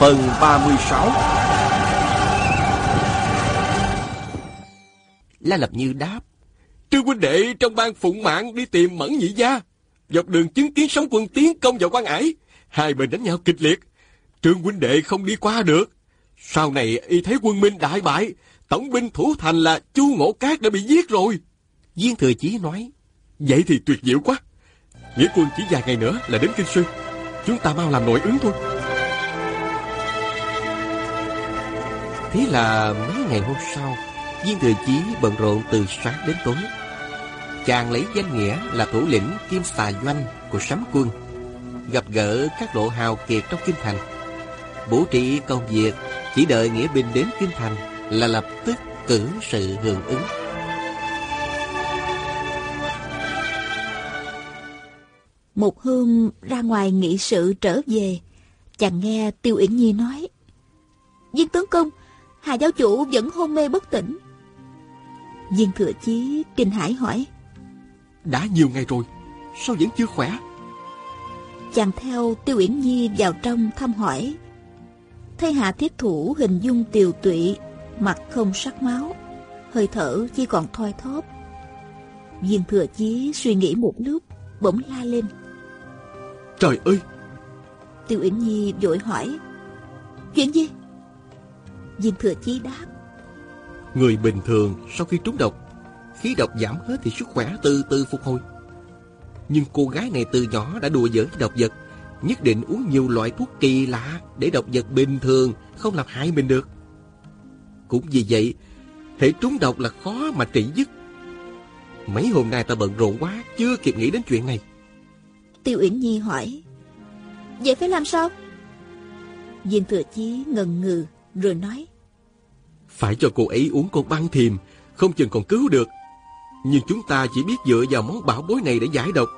Phần 36 La Lập Như đáp. Trương huynh đệ trong ban phụng mạng đi tìm mẫn nhị gia. Dọc đường chứng kiến sóng quân tiến công vào quan ải. Hai bên đánh nhau kịch liệt. Trương huynh đệ không đi qua được. Sau này y thấy quân minh đại bại. Tổng binh thủ thành là Chu Ngộ Cát đã bị giết rồi. Viên Thừa Chí nói. Vậy thì tuyệt diệu quá. Nghĩa quân chỉ vài ngày nữa là đến Kinh Sư. Chúng ta mau làm nội ứng thôi. Thế là mấy ngày hôm sau, Viên Thừa Chí bận rộn từ sáng đến tối. Chàng lấy danh nghĩa là thủ lĩnh Kim Xà Doanh của sấm quân, gặp gỡ các lộ hào kiệt trong kinh thành. Bố trí công việc, chỉ đợi Nghĩa binh đến kinh thành là lập tức cử sự hưởng ứng. Một hôm ra ngoài nghị sự trở về, chàng nghe Tiêu yển Nhi nói. Viên tướng công, Hà giáo chủ vẫn hôn mê bất tỉnh. Viên thừa chí kinh hãi hỏi. Đã nhiều ngày rồi, sao vẫn chưa khỏe? Chàng theo Tiêu Uyển Nhi vào trong thăm hỏi. Thấy Hạ Thiết Thủ hình dung tiều tụy, mặt không sắc máu, hơi thở chỉ còn thoi thóp. Viên thừa chí suy nghĩ một lúc, bỗng la lên. Trời ơi! Tiêu Uyển Nhi vội hỏi. Chuyện gì? Viên thừa chí đáp. Người bình thường sau khi trúng độc, khí độc giảm hết thì sức khỏe từ từ phục hồi. Nhưng cô gái này từ nhỏ đã đùa giỡn với độc vật, nhất định uống nhiều loại thuốc kỳ lạ để độc vật bình thường không làm hại mình được. Cũng vì vậy, hệ trúng độc là khó mà trị dứt. Mấy hôm nay ta bận rộn quá, chưa kịp nghĩ đến chuyện này. Tiêu Uyển Nhi hỏi. Vậy phải làm sao? Viên thừa chí ngần ngừ rồi nói. Phải cho cô ấy uống con băng thiềm, không chừng còn cứu được. Nhưng chúng ta chỉ biết dựa vào món bảo bối này để giải độc.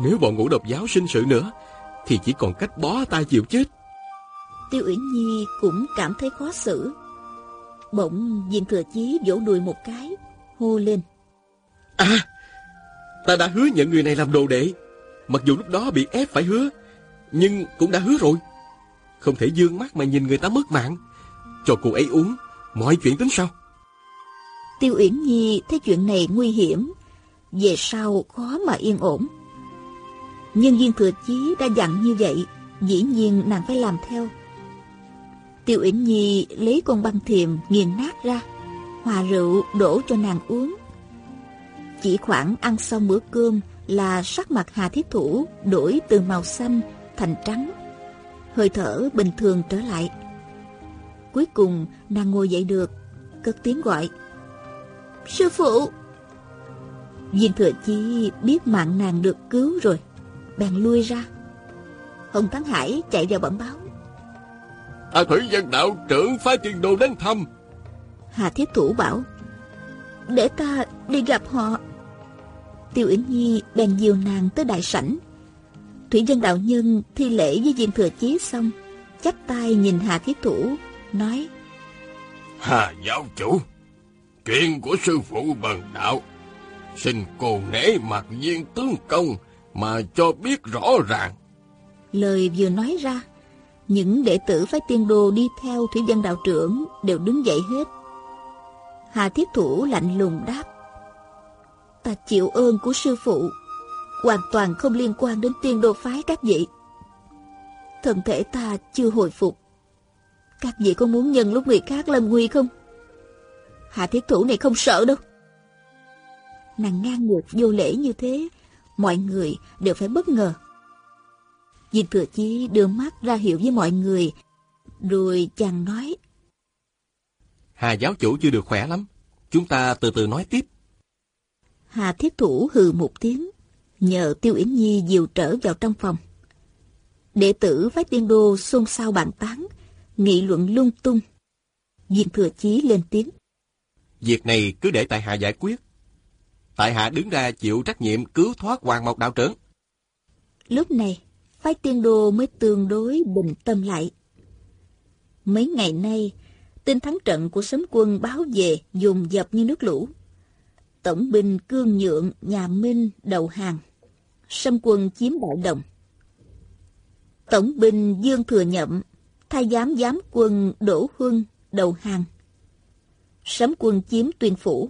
Nếu bọn ngũ độc giáo sinh sự nữa, thì chỉ còn cách bó tay chịu chết. Tiêu Uyển Nhi cũng cảm thấy khó xử. Bỗng viên thừa chí vỗ đùi một cái, hô lên. À, ta đã hứa nhận người này làm đồ đệ. Mặc dù lúc đó bị ép phải hứa, nhưng cũng đã hứa rồi. Không thể dương mắt mà nhìn người ta mất mạng. Cho cô ấy uống, mọi chuyện tính sao? Tiêu Uyển Nhi thấy chuyện này nguy hiểm, về sau khó mà yên ổn. Nhưng viên thừa chí đã dặn như vậy, dĩ nhiên nàng phải làm theo. Tiêu Uyển Nhi lấy con băng thiềm nghiền nát ra, hòa rượu đổ cho nàng uống. Chỉ khoảng ăn xong bữa cơm là sắc mặt Hà Thiết Thủ đổi từ màu xanh thành trắng. Hơi thở bình thường trở lại. Cuối cùng nàng ngồi dậy được, cất tiếng gọi. Sư phụ! Viên thừa chi biết mạng nàng được cứu rồi, bèn lui ra. Hồng Thắng Hải chạy vào bẩm báo. À thủy dân đạo trưởng phái tiền đồ đến thăm. Hà Thiết Thủ bảo, để ta đi gặp họ. Tiêu Yến Nhi bèn dìu nàng tới đại sảnh. Thủy dân đạo nhân thi lễ với viên thừa chí xong, chắp tay nhìn Hà Thiết Thủ, nói Hà giáo chủ, chuyện của sư phụ bần đạo, xin cô nể mặt viên tướng công mà cho biết rõ ràng. Lời vừa nói ra, những đệ tử phái tiên đồ đi theo thủy dân đạo trưởng đều đứng dậy hết. Hà Thiết Thủ lạnh lùng đáp. Ta chịu ơn của sư phụ, hoàn toàn không liên quan đến tiên đồ phái các vị. Thân thể ta chưa hồi phục. Các vị có muốn nhân lúc người khác lâm nguy không? Hạ thiết thủ này không sợ đâu. Nàng ngang ngược vô lễ như thế, mọi người đều phải bất ngờ. Diên Thừa Chí đưa mắt ra hiệu với mọi người, rồi chàng nói. Hà giáo chủ chưa được khỏe lắm, chúng ta từ từ nói tiếp. Hà thiết thủ hừ một tiếng, nhờ Tiêu Yến Nhi dìu trở vào trong phòng. Đệ tử phái tiên đô xôn xao bàn tán, nghị luận lung tung. Viên thừa chí lên tiếng. Việc này cứ để tại hạ giải quyết. Tại hạ đứng ra chịu trách nhiệm cứu thoát Hoàng Mộc đạo trưởng. Lúc này, phái tiên đô mới tương đối bình tâm lại. Mấy ngày nay, tin thắng trận của sấm quân báo về dồn dập như nước lũ. Tổng binh Cương Nhượng, nhà Minh đầu hàng. Sâm quân chiếm đại đồng. Tổng binh Dương Thừa Nhậm, thay giám giám quân Đỗ Huân đầu hàng. Sấm quân chiếm tuyên phủ.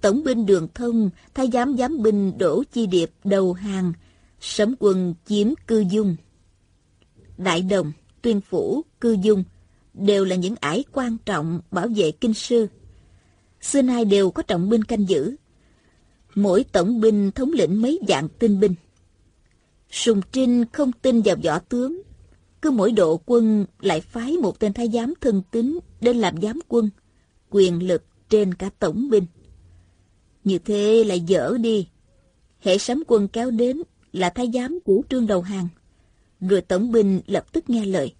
Tổng binh Đường Thông thay giám giám binh Đỗ Chi Điệp đầu hàng. Sấm quân chiếm cư dung. Đại đồng, tuyên phủ, cư dung đều là những ải quan trọng bảo vệ kinh sư. Xưa nay đều có trọng binh canh giữ. Mỗi tổng binh thống lĩnh mấy dạng tinh binh. Sùng Trinh không tin vào võ tướng. Cứ mỗi độ quân lại phái một tên thái giám thân tín đến làm giám quân, quyền lực trên cả tổng binh. Như thế lại dở đi. Hệ sấm quân kéo đến là thái giám của trương đầu hàng. Rồi tổng binh lập tức nghe lời.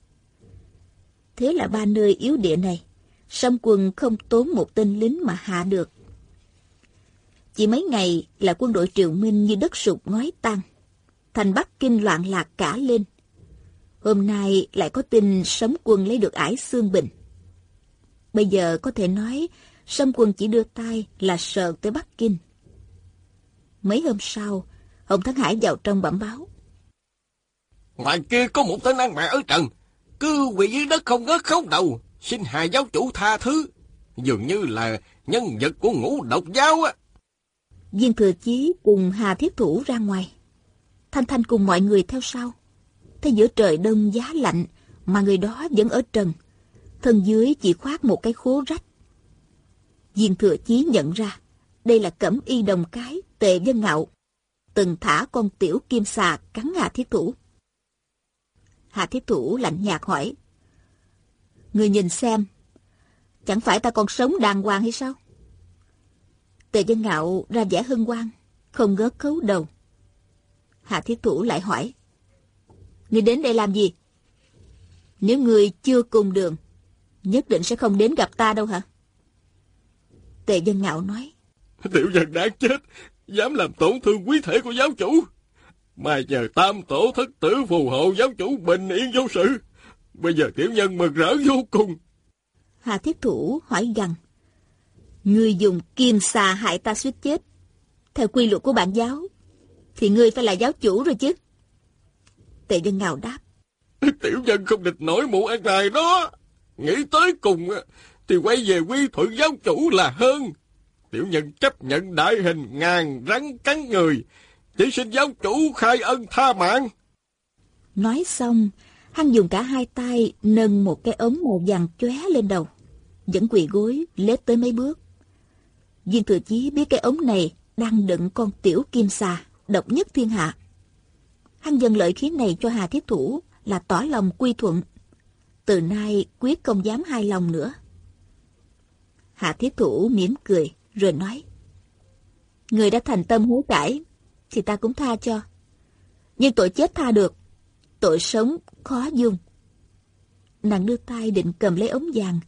Thế là ba nơi yếu địa này, sấm quân không tốn một tên lính mà hạ được. Chỉ mấy ngày là quân đội triều minh như đất sụp ngói tan. Thành Bắc Kinh loạn lạc cả lên. Hôm nay lại có tin sấm quân lấy được ải xương bình. Bây giờ có thể nói sâm quân chỉ đưa tay là sợ tới Bắc Kinh. Mấy hôm sau, Hồng Thắng Hải vào trong bẩm báo. Ngoài kia có một tên ăn mẹ ở trần, cứ quỳ dưới đất không ngớt khấu đầu, xin hà giáo chủ tha thứ. Dường như là nhân vật của ngũ độc giáo á. Viên thừa chí cùng Hà Thiết Thủ ra ngoài. Thanh Thanh cùng mọi người theo sau. Thấy giữa trời đông giá lạnh mà người đó vẫn ở trần. Thân dưới chỉ khoác một cái khố rách. Viên thừa chí nhận ra đây là cẩm y đồng cái tề dân ngạo. Từng thả con tiểu kim xà cắn Hà Thiết Thủ. Hà Thiết Thủ lạnh nhạt hỏi. Người nhìn xem, chẳng phải ta còn sống đàng hoàng hay sao? Tề dân ngạo ra vẻ hân hoan, không ngớt khấu đầu. Hạ Thiết Thủ lại hỏi. Người đến đây làm gì? Nếu người chưa cùng đường, nhất định sẽ không đến gặp ta đâu hả? Tề dân ngạo nói. Tiểu nhân đáng chết, dám làm tổn thương quý thể của giáo chủ. Mà giờ tam tổ thất tử phù hộ giáo chủ bình yên vô sự. Bây giờ tiểu nhân mừng rỡ vô cùng. Hà Thiết Thủ hỏi gằn. Ngươi dùng kim xà hại ta suýt chết. Theo quy luật của bản giáo, thì ngươi phải là giáo chủ rồi chứ. Tề dân ngào đáp. Tiểu nhân không địch nổi mụ ăn này đó. Nghĩ tới cùng thì quay về quy thuận giáo chủ là hơn. Tiểu nhân chấp nhận đại hình ngàn rắn cắn người. Chỉ xin giáo chủ khai ân tha mạng. Nói xong, hắn dùng cả hai tay nâng một cái ống màu vàng chóe lên đầu. Vẫn quỳ gối, lết tới mấy bước. Viên thừa chí biết cái ống này đang đựng con tiểu kim xà, độc nhất thiên hạ. Hắn dần lợi khí này cho Hà Thiết Thủ là tỏ lòng quy thuận. Từ nay quyết không dám hai lòng nữa. Hà Thiết Thủ mỉm cười rồi nói. Người đã thành tâm hối cải thì ta cũng tha cho. Nhưng tội chết tha được, tội sống khó dung. Nàng đưa tay định cầm lấy ống vàng,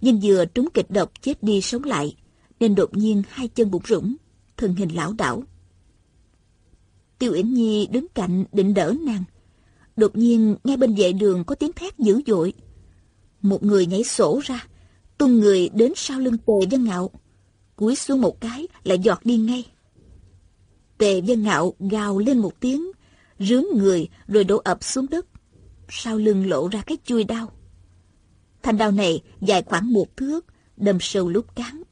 nhưng vừa trúng kịch độc chết đi sống lại, nên đột nhiên hai chân bụng rũng, thân hình lão đảo. Tiêu Yển Nhi đứng cạnh định đỡ nàng. Đột nhiên nghe bên vệ đường có tiếng thét dữ dội. Một người nhảy sổ ra, tung người đến sau lưng tề Vân ngạo. Cúi xuống một cái lại giọt đi ngay. Tề Vân ngạo gào lên một tiếng, rướn người rồi đổ ập xuống đất. Sau lưng lộ ra cái chui đau. Thanh đao này dài khoảng một thước, đâm sâu lúc cán.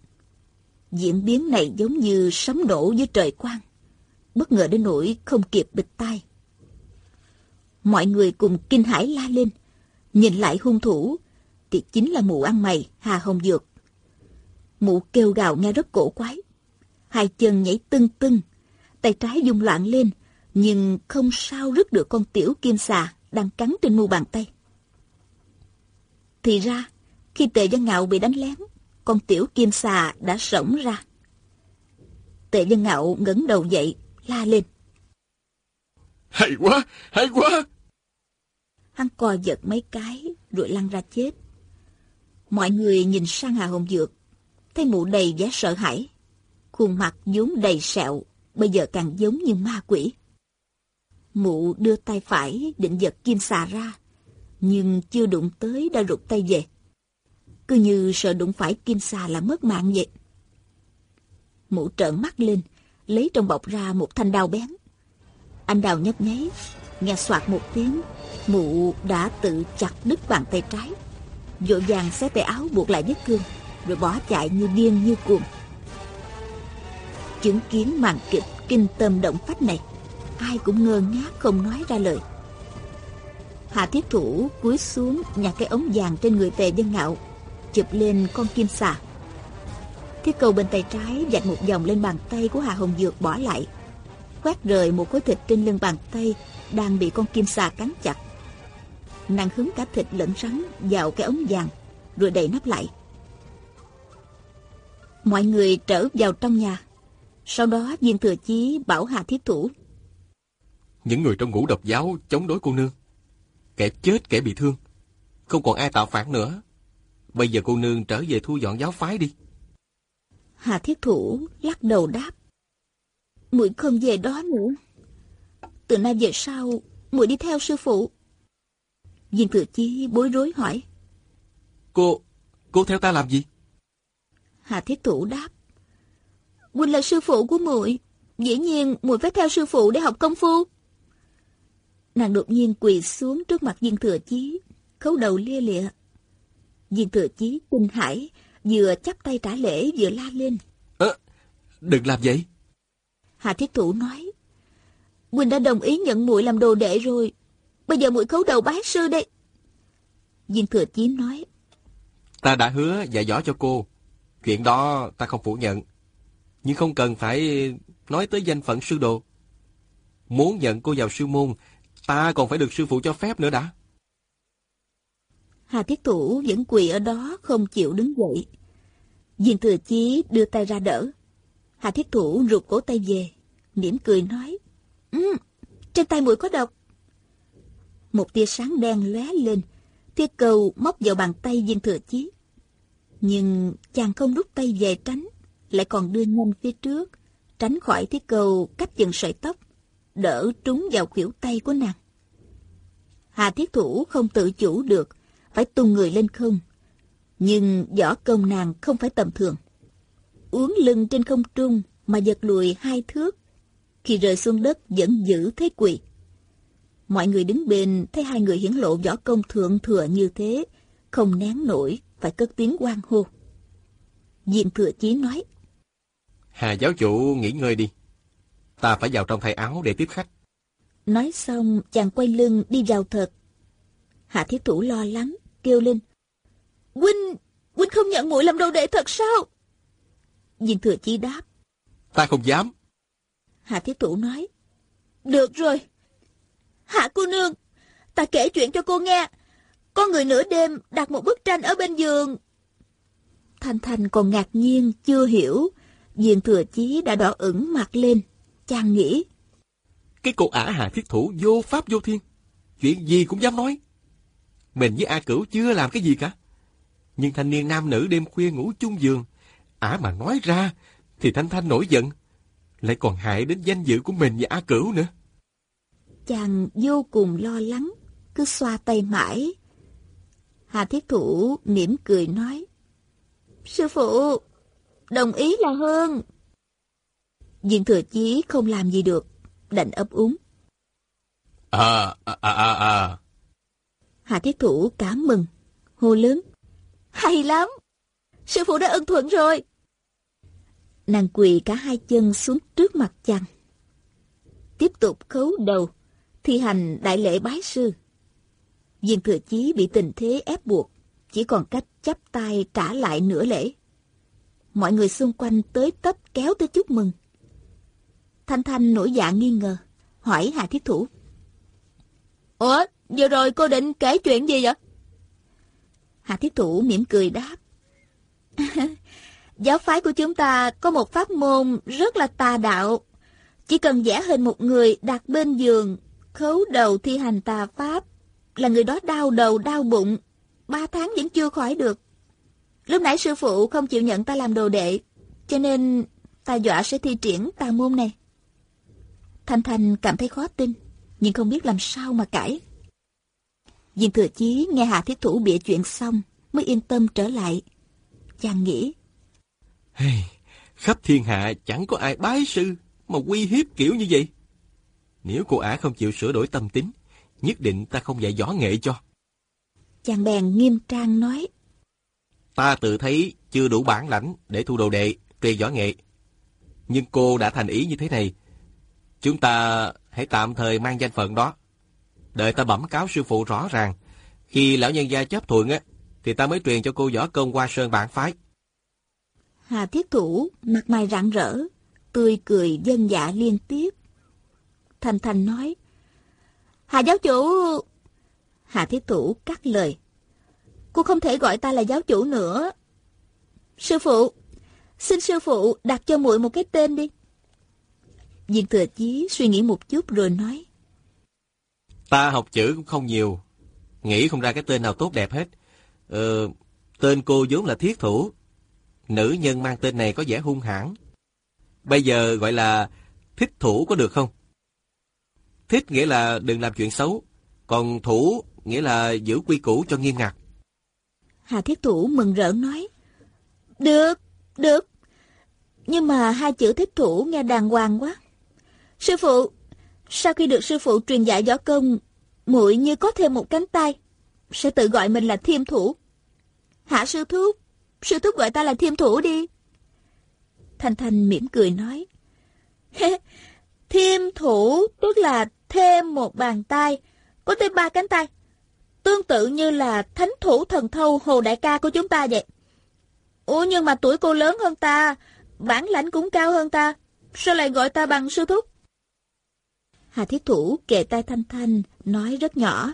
Diễn biến này giống như sấm nổ dưới trời quang. Bất ngờ đến nỗi không kịp bịt tai. Mọi người cùng kinh hãi la lên. Nhìn lại hung thủ, thì chính là mụ ăn mày Hà Hồng Dược. Mụ kêu gào nghe rất cổ quái. Hai chân nhảy tưng tưng, tay trái dùng loạn lên, nhưng không sao rứt được con tiểu kim xà đang cắn trên mu bàn tay. Thì ra, khi tề dân ngạo bị đánh lén, con tiểu kim xà đã sổng ra. Tề dân ngạo ngẩng đầu dậy, la lên. Hay quá, hay quá! Hắn co giật mấy cái, rồi lăn ra chết. Mọi người nhìn sang Hà Hồng Dược, thấy mụ đầy vẻ sợ hãi. Khuôn mặt vốn đầy sẹo, bây giờ càng giống như ma quỷ. Mụ đưa tay phải định giật kim xà ra, nhưng chưa đụng tới đã rụt tay về. Cứ như sợ đụng phải kim xà là mất mạng vậy. Mụ trợn mắt lên, lấy trong bọc ra một thanh đao bén. Anh đào nhấp nháy, nghe soạt một tiếng, mụ đã tự chặt đứt bàn tay trái. Vội vàng xé tay áo buộc lại vết thương, rồi bỏ chạy như điên như cuồng. Chứng kiến màn kịch kinh tâm động phách này, ai cũng ngơ ngác không nói ra lời. Hạ thiết thủ cúi xuống nhặt cái ống vàng trên người tề dân ngạo, chụp lên con kim xà. Thiết cầu bên tay trái dạch một vòng lên bàn tay của Hà Hồng Dược bỏ lại. Quét rời một khối thịt trên lưng bàn tay đang bị con kim xà cắn chặt. Nàng hứng cả thịt lẫn rắn vào cái ống vàng, rồi đậy nắp lại. Mọi người trở vào trong nhà. Sau đó viên thừa chí bảo Hà Thiết Thủ. Những người trong ngũ độc giáo chống đối cô nương. Kẻ chết kẻ bị thương. Không còn ai tạo phản nữa. Bây giờ cô nương trở về thu dọn giáo phái đi. Hà Thiết Thủ lắc đầu đáp. Muội không về đó nữa. Từ nay về sau, muội đi theo sư phụ. Viên Thừa Chí bối rối hỏi. Cô, cô theo ta làm gì? Hà Thiết Thủ đáp. Huynh là sư phụ của muội, dĩ nhiên muội phải theo sư phụ để học công phu. Nàng đột nhiên quỳ xuống trước mặt Viên Thừa Chí, khấu đầu lia lịa. Viên Thừa Chí kinh hãi, vừa chắp tay trả lễ vừa la lên. Ơ, đừng làm vậy. Hà Thiết Thủ nói. Huynh đã đồng ý nhận muội làm đồ đệ rồi, bây giờ muội khấu đầu bái sư đây. Viên Thừa Chí nói. Ta đã hứa dạy dỗ cho cô. Chuyện đó ta không phủ nhận. Nhưng không cần phải nói tới danh phận sư đồ. Muốn nhận cô vào sư môn, ta còn phải được sư phụ cho phép nữa đã. Hà Thiết Thủ vẫn quỳ ở đó không chịu đứng dậy. Diên Thừa Chí đưa tay ra đỡ. Hà Thiết Thủ rụt cổ tay về, mỉm cười nói. Ừ, trên tay mũi có độc. Một tia sáng đen lóe lên, thiết cầu móc vào bàn tay Diên thừa chí. Nhưng chàng không rút tay về tránh, lại còn đưa nhanh phía trước, tránh khỏi thiết cầu cách chừng sợi tóc, đỡ trúng vào khuỷu tay của nàng. Hà thiết thủ không tự chủ được, phải tung người lên không. Nhưng võ công nàng không phải tầm thường. Uống lưng trên không trung mà giật lùi hai thước. Khi rơi xuống đất vẫn giữ thế quỳ. Mọi người đứng bên thấy hai người hiển lộ võ công thượng thừa như thế, không nén nổi, phải cất tiếng quan hô. Diện thừa chí nói. Hà giáo chủ nghỉ ngơi đi. Ta phải vào trong thay áo để tiếp khách. Nói xong, chàng quay lưng đi vào thật. Hạ thiết thủ lo lắng, kêu lên. Huynh, Huynh không nhận muội làm đồ đệ thật sao? Diện thừa chí đáp. Ta không dám. Hạ thiết thủ nói. Được rồi, Hạ cô nương, ta kể chuyện cho cô nghe. Có người nửa đêm đặt một bức tranh ở bên giường. Thanh Thanh còn ngạc nhiên, chưa hiểu. Diền thừa chí đã đỏ ửng mặt lên. Chàng nghĩ. Cái cô ả hạ thiết thủ vô pháp vô thiên. Chuyện gì cũng dám nói. Mình với A Cửu chưa làm cái gì cả. Nhưng thanh niên nam nữ đêm khuya ngủ chung giường. Ả mà nói ra thì Thanh Thanh nổi giận. Lại còn hại đến danh dự của mình và A Cửu nữa. Chàng vô cùng lo lắng, cứ xoa tay mãi. Hà Thiết Thủ mỉm cười nói. Sư phụ, đồng ý là hơn. Diện thừa chí không làm gì được, đành ấp úng. À, à, à, à, Hà Thiết Thủ cảm mừng, hô lớn. Hay lắm, sư phụ đã ưng thuận rồi. Nàng quỳ cả hai chân xuống trước mặt chàng. Tiếp tục khấu đầu thi hành đại lễ bái sư. Viên thừa chí bị tình thế ép buộc, chỉ còn cách chắp tay trả lại nửa lễ. Mọi người xung quanh tới tấp kéo tới chúc mừng. Thanh Thanh nổi dạ nghi ngờ, hỏi Hà Thiết Thủ. Ủa, vừa rồi cô định kể chuyện gì vậy? Hà Thiết Thủ mỉm cười đáp. Giáo phái của chúng ta có một pháp môn rất là tà đạo. Chỉ cần vẽ hình một người đặt bên giường khấu đầu thi hành tà pháp, là người đó đau đầu đau bụng, ba tháng vẫn chưa khỏi được. Lúc nãy sư phụ không chịu nhận ta làm đồ đệ, cho nên ta dọa sẽ thi triển tà môn này. Thanh Thanh cảm thấy khó tin, nhưng không biết làm sao mà cãi. Viên thừa chí nghe Hạ Thiết Thủ bịa chuyện xong, mới yên tâm trở lại. Chàng nghĩ. Hey, khắp thiên hạ chẳng có ai bái sư mà uy hiếp kiểu như vậy. Nếu cô ả không chịu sửa đổi tâm tính, nhất định ta không dạy võ nghệ cho. Chàng bèn nghiêm trang nói. Ta tự thấy chưa đủ bản lãnh để thu đồ đệ, truyền võ nghệ. Nhưng cô đã thành ý như thế này. Chúng ta hãy tạm thời mang danh phận đó. Đợi ta bẩm cáo sư phụ rõ ràng. Khi lão nhân gia chấp thuận á, thì ta mới truyền cho cô võ công qua sơn bản phái. Hà thiết thủ, mặt mày rạng rỡ, tươi cười dân dạ liên tiếp. Thành Thành nói, Hà giáo chủ... Hà thiết thủ cắt lời. Cô không thể gọi ta là giáo chủ nữa. Sư phụ, xin sư phụ đặt cho muội một cái tên đi. Viên thừa chí suy nghĩ một chút rồi nói. Ta học chữ cũng không nhiều. Nghĩ không ra cái tên nào tốt đẹp hết. Ờ, tên cô vốn là thiết thủ. Nữ nhân mang tên này có vẻ hung hãn. Bây giờ gọi là thích thủ có được không? Thích nghĩa là đừng làm chuyện xấu. Còn thủ nghĩa là giữ quy củ cho nghiêm ngặt. Hà Thiết Thủ mừng rỡ nói. Được, được. Nhưng mà hai chữ Thiết Thủ nghe đàng hoàng quá. Sư phụ, sau khi được sư phụ truyền dạy võ công, muội như có thêm một cánh tay, sẽ tự gọi mình là Thiêm Thủ. Hạ sư thúc, sư thúc gọi ta là Thiêm Thủ đi. Thanh Thanh mỉm cười nói. Thiêm Thủ tức là thêm một bàn tay, có thêm ba cánh tay. Tương tự như là thánh thủ thần thâu hồ đại ca của chúng ta vậy. Ủa nhưng mà tuổi cô lớn hơn ta, bản lãnh cũng cao hơn ta, sao lại gọi ta bằng sư thúc? Hà Thiết Thủ kề tay Thanh Thanh, nói rất nhỏ.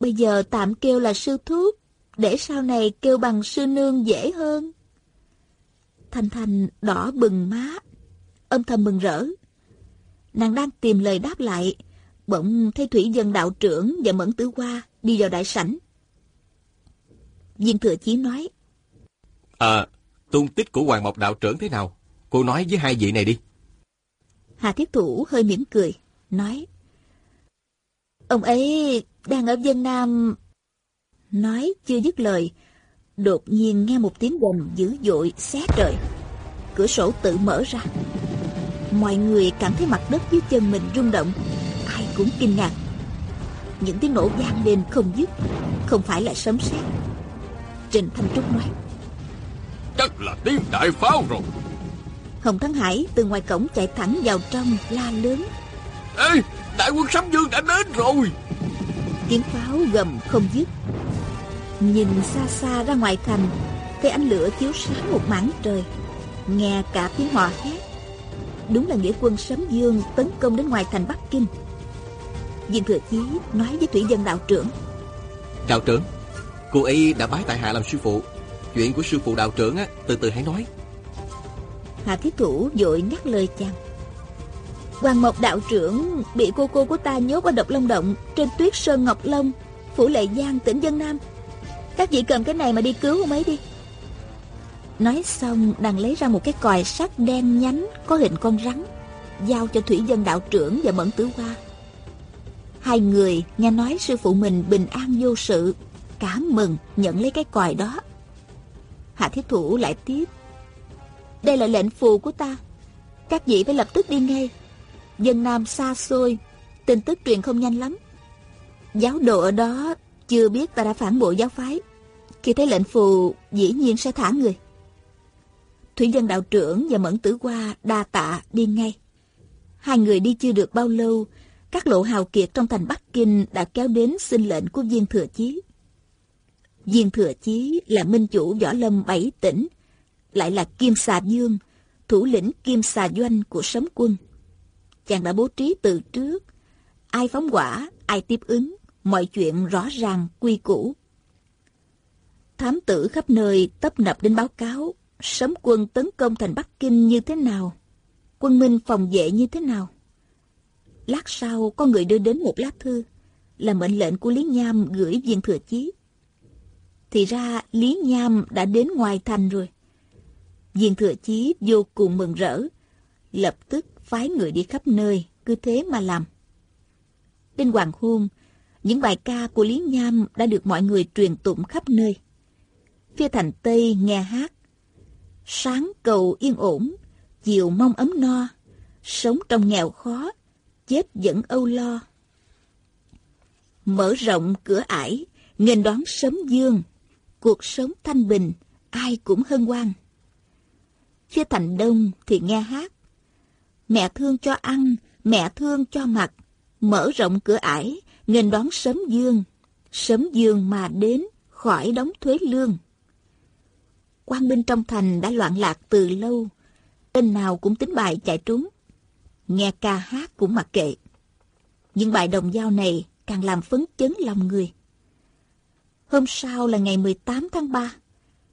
Bây giờ tạm kêu là sư thúc, để sau này kêu bằng sư nương dễ hơn. Thanh Thanh đỏ bừng má, âm thầm mừng rỡ. Nàng đang tìm lời đáp lại, bỗng thấy Thủy Dân đạo trưởng và Mẫn Tử Hoa đi vào đại sảnh. Viên Thừa Chí nói. À, tung tích của Hoàng Mộc đạo trưởng thế nào? Cô nói với hai vị này đi. Hà Thiết Thủ hơi mỉm cười, nói. Ông ấy đang ở Vân Nam... Nói chưa dứt lời, đột nhiên nghe một tiếng gầm dữ dội xé trời. Cửa sổ tự mở ra. Mọi người cảm thấy mặt đất dưới chân mình rung động, ai cũng kinh ngạc. Những tiếng nổ vang lên không dứt, không phải là sấm sét. Trình Thanh Trúc nói. Chắc là tiếng đại pháo rồi. Hồng Thắng Hải từ ngoài cổng chạy thẳng vào trong, la lớn. Ê, đại quân Sấm Dương đã đến rồi. Tiếng pháo gầm không dứt. Nhìn xa xa ra ngoài thành, thấy ánh lửa chiếu sáng một mảng trời. Nghe cả tiếng hò hét. Đúng là nghĩa quân Sấm Dương tấn công đến ngoài thành Bắc Kinh. Viên Thừa Chí nói với Thủy Dân đạo trưởng. Đạo trưởng, cô ấy đã bái tại hạ làm sư phụ. Chuyện của sư phụ đạo trưởng á, từ từ hãy nói hạ Thiết Thủ vội ngắt lời chàng. Hoàng Mộc đạo trưởng bị cô cô của ta nhốt ở độc long động trên tuyết sơn Ngọc Long, phủ lệ giang tỉnh dân Nam. Các vị cầm cái này mà đi cứu ông ấy đi. Nói xong đang lấy ra một cái còi sắt đen nhánh có hình con rắn, giao cho thủy dân đạo trưởng và mẫn tử hoa. Hai người nghe nói sư phụ mình bình an vô sự, cảm mừng nhận lấy cái còi đó. Hạ thiết thủ lại tiếp. Đây là lệnh phù của ta. Các vị phải lập tức đi ngay. Dân Nam xa xôi, tin tức truyền không nhanh lắm. Giáo đồ ở đó chưa biết ta đã phản bội giáo phái. Khi thấy lệnh phù, dĩ nhiên sẽ thả người. Thủy dân đạo trưởng và Mẫn Tử Hoa đa tạ đi ngay. Hai người đi chưa được bao lâu, các lộ hào kiệt trong thành Bắc Kinh đã kéo đến xin lệnh của viên thừa chí. Viên thừa chí là minh chủ võ lâm bảy tỉnh, lại là Kim Xà Dương, thủ lĩnh Kim Xà Doanh của Sấm Quân. Chàng đã bố trí từ trước, ai phóng quả, ai tiếp ứng, mọi chuyện rõ ràng, quy củ. Thám tử khắp nơi tấp nập đến báo cáo, Sấm Quân tấn công thành Bắc Kinh như thế nào, quân Minh phòng vệ như thế nào. Lát sau có người đưa đến một lá thư, là mệnh lệnh của Lý Nham gửi viên thừa chí. Thì ra Lý Nham đã đến ngoài thành rồi. Viên thừa chí vô cùng mừng rỡ, lập tức phái người đi khắp nơi, cứ thế mà làm. Đến hoàng hôn, những bài ca của Lý Nham đã được mọi người truyền tụng khắp nơi. Phía thành Tây nghe hát, sáng cầu yên ổn, chiều mong ấm no, sống trong nghèo khó, chết vẫn âu lo. Mở rộng cửa ải, nghênh đón sớm dương, cuộc sống thanh bình, ai cũng hân hoan. Phía thành đông thì nghe hát, mẹ thương cho ăn, mẹ thương cho mặc, mở rộng cửa ải, nghênh đón sớm dương, sớm dương mà đến khỏi đóng thuế lương. quan binh trong thành đã loạn lạc từ lâu, tên nào cũng tính bài chạy trốn. Nghe ca hát cũng mặc kệ. Những bài đồng dao này càng làm phấn chấn lòng người. Hôm sau là ngày 18 tháng 3,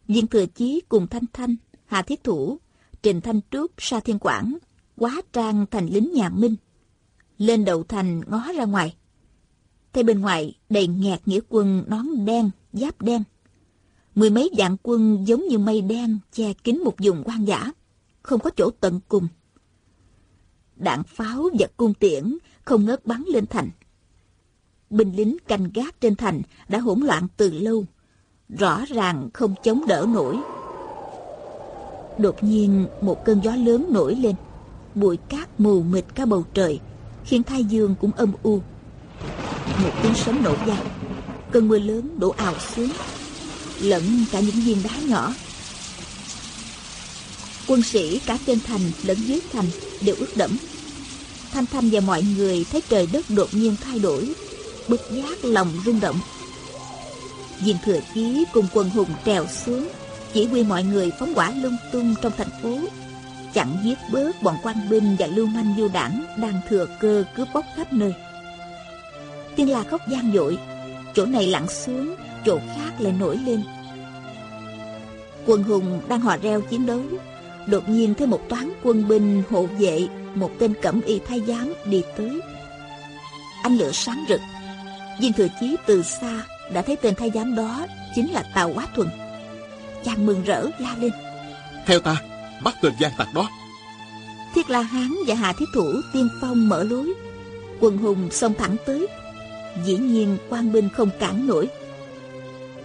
Viên Thừa Chí cùng Thanh Thanh, Hà Thiết Thủ, Trình Thanh Trúc, Sa Thiên Quảng, quá trang thành lính nhà Minh. Lên đầu thành ngó ra ngoài. Thấy bên ngoài đầy nghẹt nghĩa quân nón đen, giáp đen. Mười mấy dạng quân giống như mây đen che kín một vùng quan giả, không có chỗ tận cùng. Đạn pháo và cung tiễn không ngớt bắn lên thành. Binh lính canh gác trên thành đã hỗn loạn từ lâu, rõ ràng không chống đỡ nổi. Đột nhiên một cơn gió lớn nổi lên, bụi cát mù mịt cả bầu trời, khiến thái dương cũng âm u. Một tiếng sấm nổ vang, cơn mưa lớn đổ ào xuống, lẫn cả những viên đá nhỏ. Quân sĩ cả trên thành lẫn dưới thành đều ướt đẫm. Thanh Thanh và mọi người thấy trời đất đột nhiên thay đổi, bất giác lòng rung động. Viên thừa chí cùng quân hùng trèo xuống, chỉ huy mọi người phóng quả lung tung trong thành phố, chặn giết bớt bọn quan binh và lưu manh vô đảng đang thừa cơ cướp bóc khắp nơi. Tiên la khóc gian dội, chỗ này lặn xuống, chỗ khác lại nổi lên. Quân hùng đang hò reo chiến đấu, đột nhiên thấy một toán quân binh hộ vệ, một tên cẩm y thái giám đi tới. Ánh lửa sáng rực, viên thừa chí từ xa đã thấy tên thái giám đó chính là Tào Quá Thuần. Chàng mừng rỡ la lên. Theo ta, bắt tên gian tặc đó. Thiết La Hán và Hà Thiết Thủ tiên phong mở lối. Quần hùng xông thẳng tới. Dĩ nhiên quan binh không cản nổi.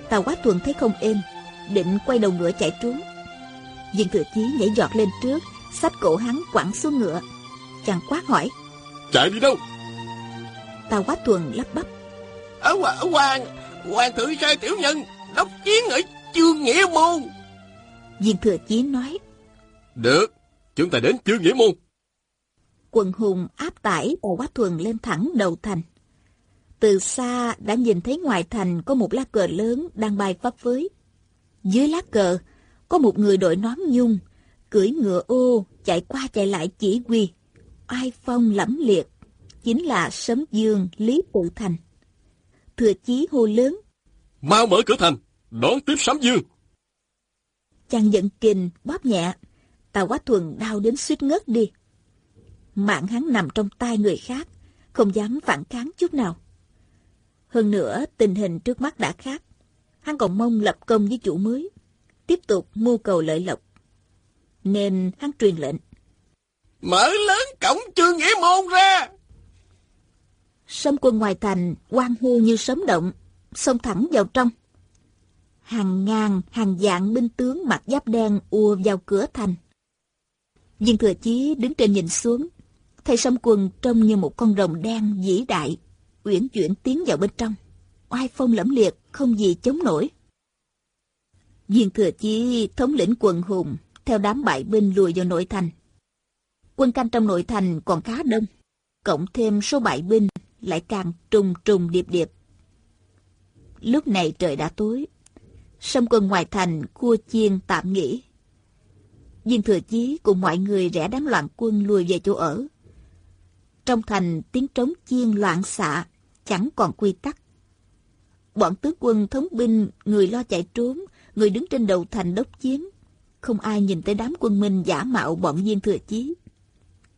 Tào Quá Thuần thấy không êm, định quay đầu ngựa chạy trốn. Viên Thừa Chí nhảy giọt lên trước, xách cổ hắn quẳng xuống ngựa. Chàng quát hỏi. Chạy đi đâu? Tào Quá Thuần lắp bắp. Ở Hoàng, Hoàng thử sai tiểu nhân, đốc chiến ở Chương Nghĩa Môn. Viên Thừa Chí nói. Được, chúng ta đến Chương Nghĩa Môn. Quần hùng áp tải Tào Quá Thuần lên thẳng đầu thành. Từ xa đã nhìn thấy ngoài thành có một lá cờ lớn đang bay phấp phới. Dưới lá cờ có một người đội nón nhung, cưỡi ngựa ô chạy qua chạy lại chỉ huy. Ai phong lẫm liệt, chính là Sấm Dương Lý Tự Thành. Thừa chí hô lớn. Mau mở cửa thành, đón tiếp Sấm Dương. Chàng giận kình bóp nhẹ, Tào Quá Thuần đau đến suýt ngất đi. Mạng hắn nằm trong tay người khác, không dám phản kháng chút nào. Hơn nữa, tình hình trước mắt đã khác. Hắn còn mong lập công với chủ mới, tiếp tục mưu cầu lợi lộc. Nên hắn truyền lệnh. Mở lớn cổng chương nghĩa môn ra! Sâm quân ngoài thành, quan hô như sấm động, xông thẳng vào trong. Hàng ngàn, hàng dạng binh tướng mặc giáp đen ùa vào cửa thành. Viên thừa chí đứng trên nhìn xuống, thấy sông quần trông như một con rồng đen vĩ đại, uyển chuyển tiến vào bên trong. Oai phong lẫm liệt, không gì chống nổi. Viên thừa chí thống lĩnh quần hùng, theo đám bại binh lùi vào nội thành. Quân canh trong nội thành còn khá đông, cộng thêm số bại binh lại càng trùng trùng điệp điệp. Lúc này trời đã tối, sông quân ngoài thành cua chiên tạm nghỉ. Viên thừa chí cùng mọi người rẽ đám loạn quân lùi về chỗ ở. Trong thành tiếng trống chiên loạn xạ, chẳng còn quy tắc. Bọn tướng quân thống binh, người lo chạy trốn, người đứng trên đầu thành đốc chiến. Không ai nhìn tới đám quân minh giả mạo bọn viên thừa chí.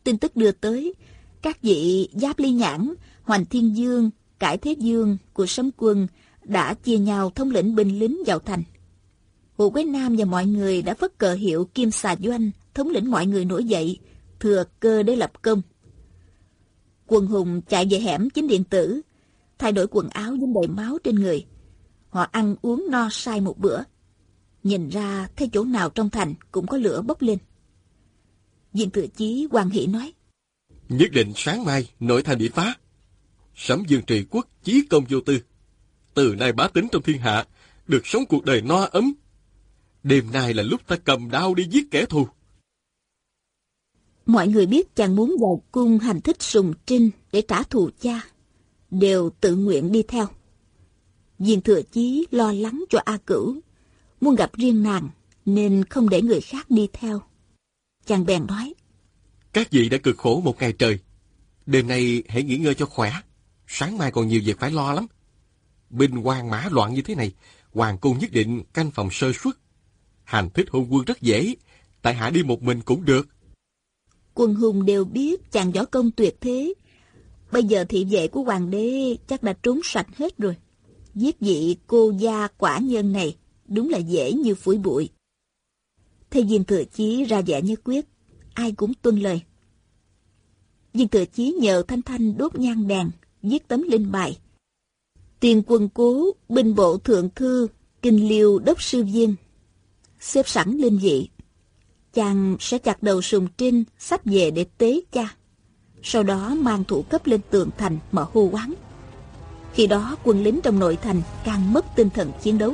Tin tức đưa tới, các vị Giáp Ly Nhãn, Hoành Thiên Dương, cải thế dương của sấm quân đã chia nhau thống lĩnh binh lính vào thành. Hồ Quế Nam và mọi người đã phất cờ hiệu Kim Xà Doanh, thống lĩnh mọi người nổi dậy, thừa cơ để lập công. Quần hùng chạy về hẻm chính điện tử, thay đổi quần áo dính đầy máu trên người. Họ ăn uống no say một bữa. Nhìn ra thấy chỗ nào trong thành cũng có lửa bốc lên. Diện thừa chí hoàng hỷ nói. Nhất định sáng mai nội thành bị phá. Sấm dương trì quốc chí công vô tư. Từ nay bá tính trong thiên hạ, được sống cuộc đời no ấm. Đêm nay là lúc ta cầm đao đi giết kẻ thù. Mọi người biết chàng muốn vào cung hành thích sùng trinh để trả thù cha. Đều tự nguyện đi theo. Viên thừa chí lo lắng cho A Cửu. Muốn gặp riêng nàng nên không để người khác đi theo. Chàng bèn nói. Các vị đã cực khổ một ngày trời. Đêm nay hãy nghỉ ngơi cho khỏe. Sáng mai còn nhiều việc phải lo lắm. Binh hoàng mã loạn như thế này, hoàng cung nhất định canh phòng sơ suất. Hành thích hôn quân rất dễ, tại hạ đi một mình cũng được. Quân hùng đều biết chàng võ công tuyệt thế. Bây giờ thị vệ của hoàng đế chắc đã trốn sạch hết rồi. Giết vị cô gia quả nhân này đúng là dễ như phủi bụi. Thế viên thừa chí ra vẻ nhất quyết, ai cũng tuân lời. Viên thừa chí nhờ Thanh Thanh đốt nhang đèn, viết tấm linh bài. Tiền quân cố, binh bộ thượng thư, kinh liêu đốc sư viên. Xếp sẵn linh vị. Chàng sẽ chặt đầu sùng trinh, sắp về để tế cha. Sau đó mang thủ cấp lên tường thành mở hô quán. Khi đó quân lính trong nội thành càng mất tinh thần chiến đấu.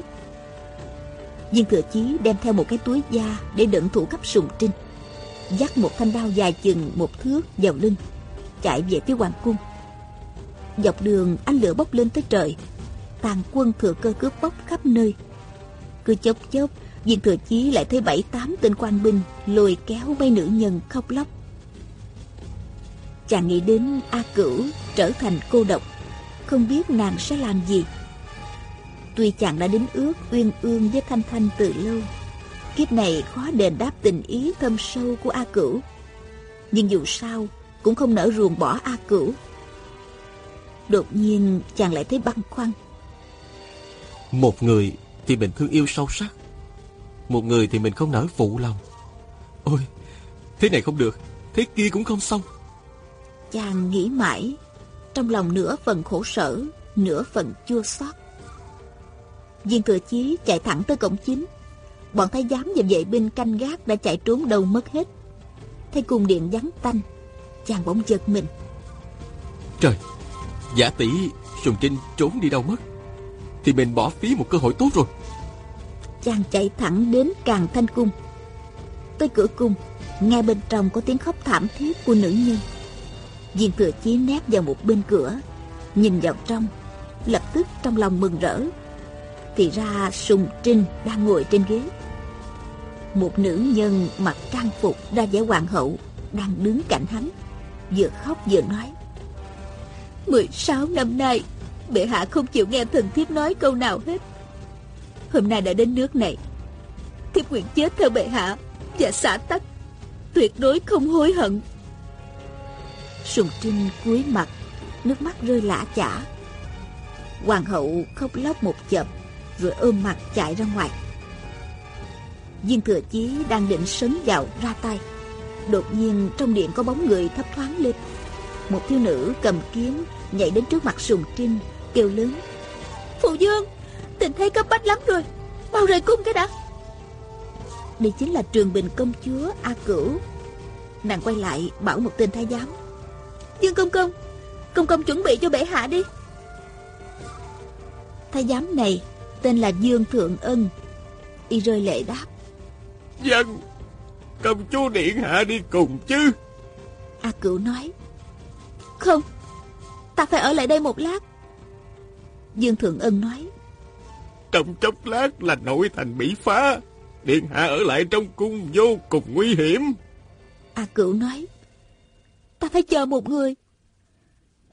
Viên thừa chí đem theo một cái túi da để đựng thủ cấp sùng trinh. Dắt một thanh đao dài chừng một thước vào lưng, chạy về phía hoàng cung. Dọc đường ánh lửa bốc lên tới trời, tàn quân thừa cơ cướp bóc khắp nơi. Cứ chốc chốc, viên thừa chí lại thấy bảy tám tên quan binh lôi kéo mấy nữ nhân khóc lóc. Chàng nghĩ đến A Cửu trở thành cô độc, không biết nàng sẽ làm gì. Tuy chàng đã đến ước uyên ương với Thanh Thanh từ lâu, kiếp này khó đền đáp tình ý thâm sâu của A Cửu. Nhưng dù sao, cũng không nỡ ruồng bỏ A Cửu. Đột nhiên chàng lại thấy băn khoăn. Một người thì mình thương yêu sâu sắc, một người thì mình không nỡ phụ lòng. Ôi, thế này không được, thế kia cũng không xong. Chàng nghĩ mãi, trong lòng nửa phần khổ sở, nửa phần chua xót. Viên thừa chí chạy thẳng tới cổng chính. Bọn thái giám và vệ binh canh gác đã chạy trốn đâu mất hết. Thấy cung điện vắng tanh, chàng bỗng giật mình. Trời, giả tỷ Sùng Trinh trốn đi đâu mất? Thì mình bỏ phí một cơ hội tốt rồi. Chàng chạy thẳng đến càng thanh cung. Tới cửa cung, nghe bên trong có tiếng khóc thảm thiết của nữ nhân. Viên thừa chí nép vào một bên cửa, nhìn vào trong, lập tức trong lòng mừng rỡ. Thì ra Sùng Trinh đang ngồi trên ghế. Một nữ nhân mặc trang phục ra vẻ hoàng hậu đang đứng cạnh hắn, vừa khóc vừa nói. 16 năm nay, bệ hạ không chịu nghe thần thiếp nói câu nào hết. Hôm nay đã đến nước này, thiếp nguyện chết theo bệ hạ và xả tắc, tuyệt đối không hối hận. Sùng Trinh cúi mặt, nước mắt rơi lã chả. Hoàng hậu khóc lóc một chập, rồi ôm mặt chạy ra ngoài. Viên thừa chí đang định sấn vào ra tay. Đột nhiên trong điện có bóng người thấp thoáng lên. Một thiếu nữ cầm kiếm nhảy đến trước mặt Sùng Trinh, kêu lớn. Phụ Dương, tình thế cấp bách lắm rồi, mau rời cung cái đã. Đây chính là trường bình công chúa A Cửu. Nàng quay lại bảo một tên thái giám. Dương công công, công công chuẩn bị cho bệ hạ đi. Thái giám này tên là Dương Thượng Ân. Y rơi lệ đáp. Dân, công chúa điện hạ đi cùng chứ. A Cửu nói. Không, ta phải ở lại đây một lát. Dương Thượng Ân nói. Trong chốc lát là nội thành bị phá. Điện hạ ở lại trong cung vô cùng nguy hiểm. A Cửu nói. Ta phải chờ một người.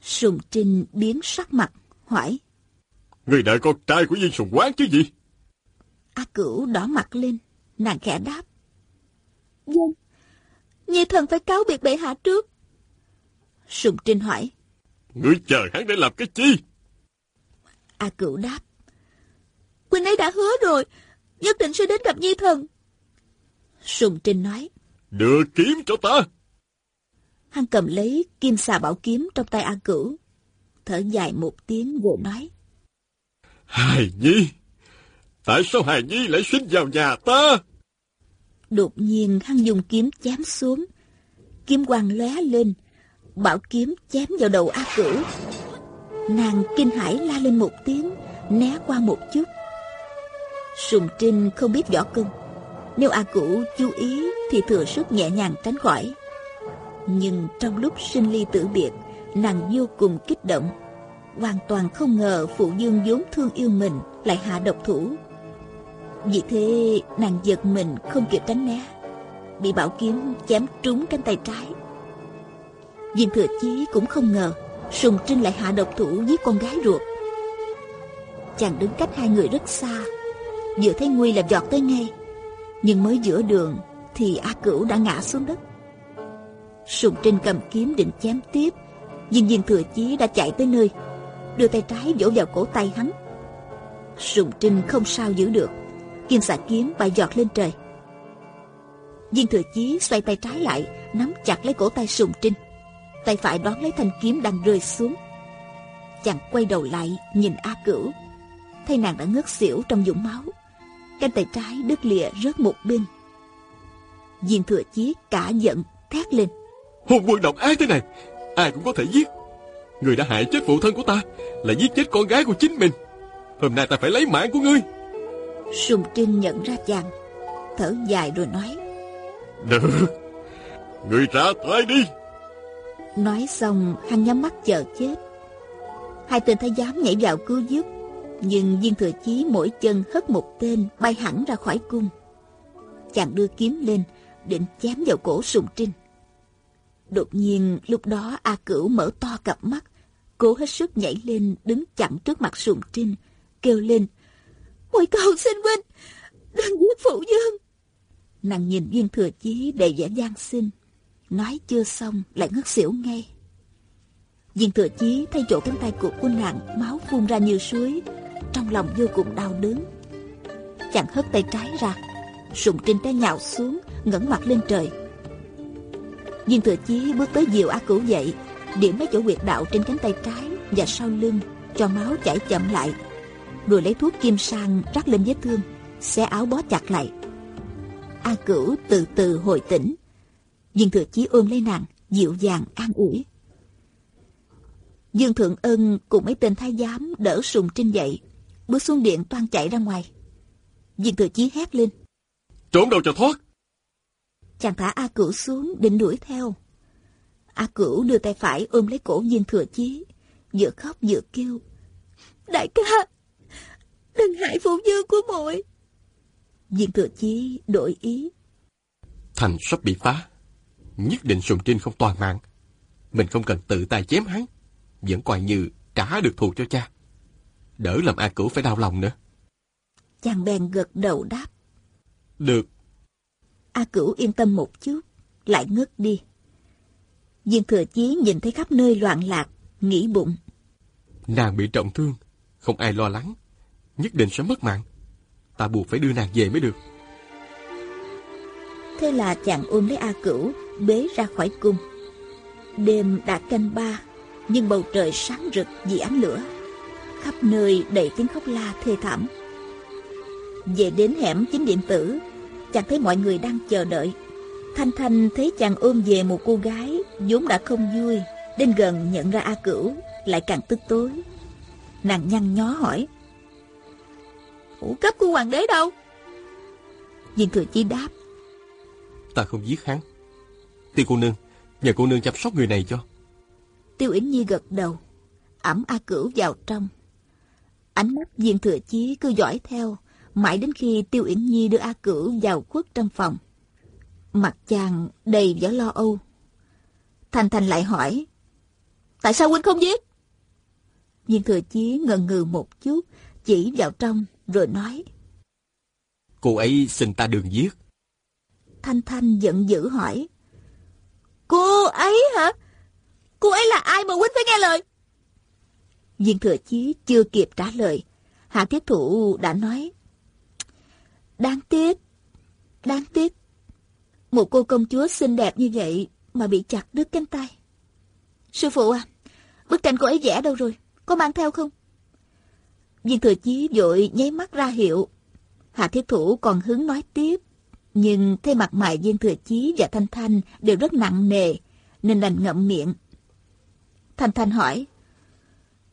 Sùng Trinh biến sắc mặt, hỏi. Người đợi con trai của viên sùng quán chứ gì? A Cửu đỏ mặt lên, nàng khẽ đáp. Vâng, Nhi thần phải cáo biệt bệ hạ trước. Sùng Trinh hỏi. Ngươi chờ hắn để làm cái chi? A Cửu đáp. Huynh ấy đã hứa rồi, nhất định sẽ đến gặp Nhi Thần. Sùng Trinh nói. Đưa kiếm cho ta. Hắn cầm lấy kim xà bảo kiếm trong tay A Cửu. Thở dài một tiếng rồi nói. Hài Nhi! Tại sao Hài Nhi lại sinh vào nhà ta? Đột nhiên hắn dùng kiếm chém xuống. Kiếm quang lóe lên. Bảo kiếm chém vào đầu A Cửu. Nàng kinh hãi la lên một tiếng, né qua một chút. Sùng Trinh không biết võ công. Nếu A Cửu chú ý thì thừa sức nhẹ nhàng tránh khỏi. Nhưng trong lúc sinh ly tử biệt, nàng vô cùng kích động. Hoàn toàn không ngờ phụ dương vốn thương yêu mình lại hạ độc thủ. Vì thế nàng giật mình không kịp tránh né. Bị bảo kiếm chém trúng cánh tay trái. Diêm thừa chí cũng không ngờ Sùng Trinh lại hạ độc thủ giết con gái ruột. Chàng đứng cách hai người rất xa, vừa thấy nguy là giọt tới ngay. Nhưng mới giữa đường thì A Cửu đã ngã xuống đất. Sùng Trinh cầm kiếm định chém tiếp, nhưng viên thừa chí đã chạy tới nơi, đưa tay trái vỗ vào cổ tay hắn. Sùng Trinh không sao giữ được, kim xạ kiếm bay giọt lên trời. Viên thừa chí xoay tay trái lại, nắm chặt lấy cổ tay Sùng Trinh tay phải đón lấy thanh kiếm đang rơi xuống. Chàng quay đầu lại nhìn a cửu. Thấy nàng đã ngất xỉu trong vũng máu. Cánh tay trái đứt lìa rớt một bên. Viên thừa chí cả giận thét lên. Hôn quân độc ác thế này ai cũng có thể giết. Người đã hại chết phụ thân của ta là giết chết con gái của chính mình. Hôm nay ta phải lấy mạng của ngươi. Sùng trinh nhận ra chàng thở dài rồi nói. Được người trả tay đi Nói xong, hắn nhắm mắt chờ chết. Hai tên thái giám nhảy vào cứu giúp, nhưng viên thừa chí mỗi chân hất một tên bay hẳn ra khỏi cung. Chàng đưa kiếm lên, định chém vào cổ sùng trinh. Đột nhiên, lúc đó A Cửu mở to cặp mắt, cố hết sức nhảy lên đứng chặn trước mặt sùng trinh, kêu lên, Mọi cầu xin huynh, đừng giết phụ dương. Nàng nhìn viên thừa chí đầy vẻ gian xin Nói chưa xong, lại ngất xỉu ngay Viên thừa chí thấy chỗ cánh tay của cô nàng Máu phun ra như suối, Trong lòng vô cùng đau đớn. Chàng hất tay trái ra, Sùng trinh té nhào xuống, ngẩng mặt lên trời. Viên thừa chí bước tới diều Ác Cửu dậy, Điểm mấy chỗ huyệt đạo trên cánh tay trái Và sau lưng, Cho máu chảy chậm lại. Rồi lấy thuốc kim sang rắc lên vết thương, Xé áo bó chặt lại. A Cửu từ từ hồi tỉnh. Dương Thừa Chí ôm lấy nàng, dịu dàng an ủi. Dương Thượng Ân cùng mấy tên thái giám đỡ Sùng Trinh dậy, bước xuống điện toan chạy ra ngoài. Dương Thừa Chí hét lên. Trốn đâu cho thoát. Chàng thả A Cửu xuống định đuổi theo. A Cửu đưa tay phải ôm lấy cổ Dương Thừa Chí, vừa khóc vừa kêu. Đại ca, đừng hại phụ dư của muội. Dương Thừa Chí đổi ý. Thành sắp bị phá nhất định Sùng Trinh không toàn mạng. Mình không cần tự tay chém hắn, vẫn coi như trả được thù cho cha. Đỡ làm A Cửu phải đau lòng nữa. Chàng bèn gật đầu đáp. Được. A Cửu yên tâm một chút, lại ngất đi. Viên thừa chí nhìn thấy khắp nơi loạn lạc, nghĩ bụng. Nàng bị trọng thương, không ai lo lắng, nhất định sẽ mất mạng. Ta buộc phải đưa nàng về mới được. Thế là chàng ôm lấy A Cửu, bế ra khỏi cung. Đêm đã canh ba, nhưng bầu trời sáng rực vì ánh lửa. Khắp nơi đầy tiếng khóc la thê thảm. Về đến hẻm chính điện tử, chàng thấy mọi người đang chờ đợi. Thanh Thanh thấy chàng ôm về một cô gái vốn đã không vui, đến gần nhận ra A Cửu, lại càng tức tối. Nàng nhăn nhó hỏi. Ủa cấp của hoàng đế đâu? Viên thừa chi đáp. Ta không giết hắn. Tiêu cô nương, nhờ cô nương chăm sóc người này cho. Tiêu Yến Nhi gật đầu, ẩm A Cửu vào trong. Ánh mắt viên thừa chí cứ dõi theo, mãi đến khi Tiêu Yến Nhi đưa A Cửu vào khuất trong phòng. Mặt chàng đầy vẻ lo âu. Thành Thành lại hỏi, Tại sao huynh không giết? Viên thừa chí ngần ngừ một chút, chỉ vào trong, rồi nói. Cô ấy xin ta đừng giết. Thanh Thanh giận dữ hỏi. Cô ấy hả? Cô ấy là ai mà huynh phải nghe lời? Viên thừa chí chưa kịp trả lời. Hạ thiết thủ đã nói. Đáng tiếc, đáng tiếc. Một cô công chúa xinh đẹp như vậy mà bị chặt đứt cánh tay. Sư phụ à, bức tranh cô ấy vẽ đâu rồi? Có mang theo không? Viên thừa chí vội nháy mắt ra hiệu. Hạ thiết thủ còn hứng nói tiếp. Nhưng thấy mặt mày viên thừa chí và Thanh Thanh đều rất nặng nề, nên đành ngậm miệng. Thanh Thanh hỏi.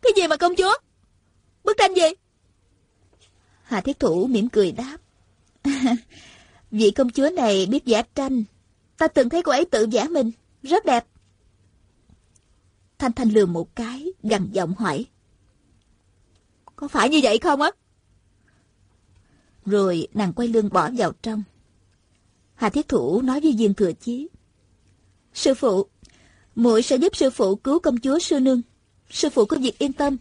Cái gì mà công chúa? Bức tranh gì? Hà thiết thủ mỉm cười đáp. Vị công chúa này biết vẽ tranh. Ta từng thấy cô ấy tự vẽ mình. Rất đẹp. Thanh Thanh lừa một cái, gằn giọng hỏi. Có phải như vậy không á? Rồi nàng quay lưng bỏ vào trong. Hà Thiết Thủ nói với Diên Thừa Chí. Sư phụ, muội sẽ giúp sư phụ cứu công chúa sư nương. Sư phụ có việc yên tâm.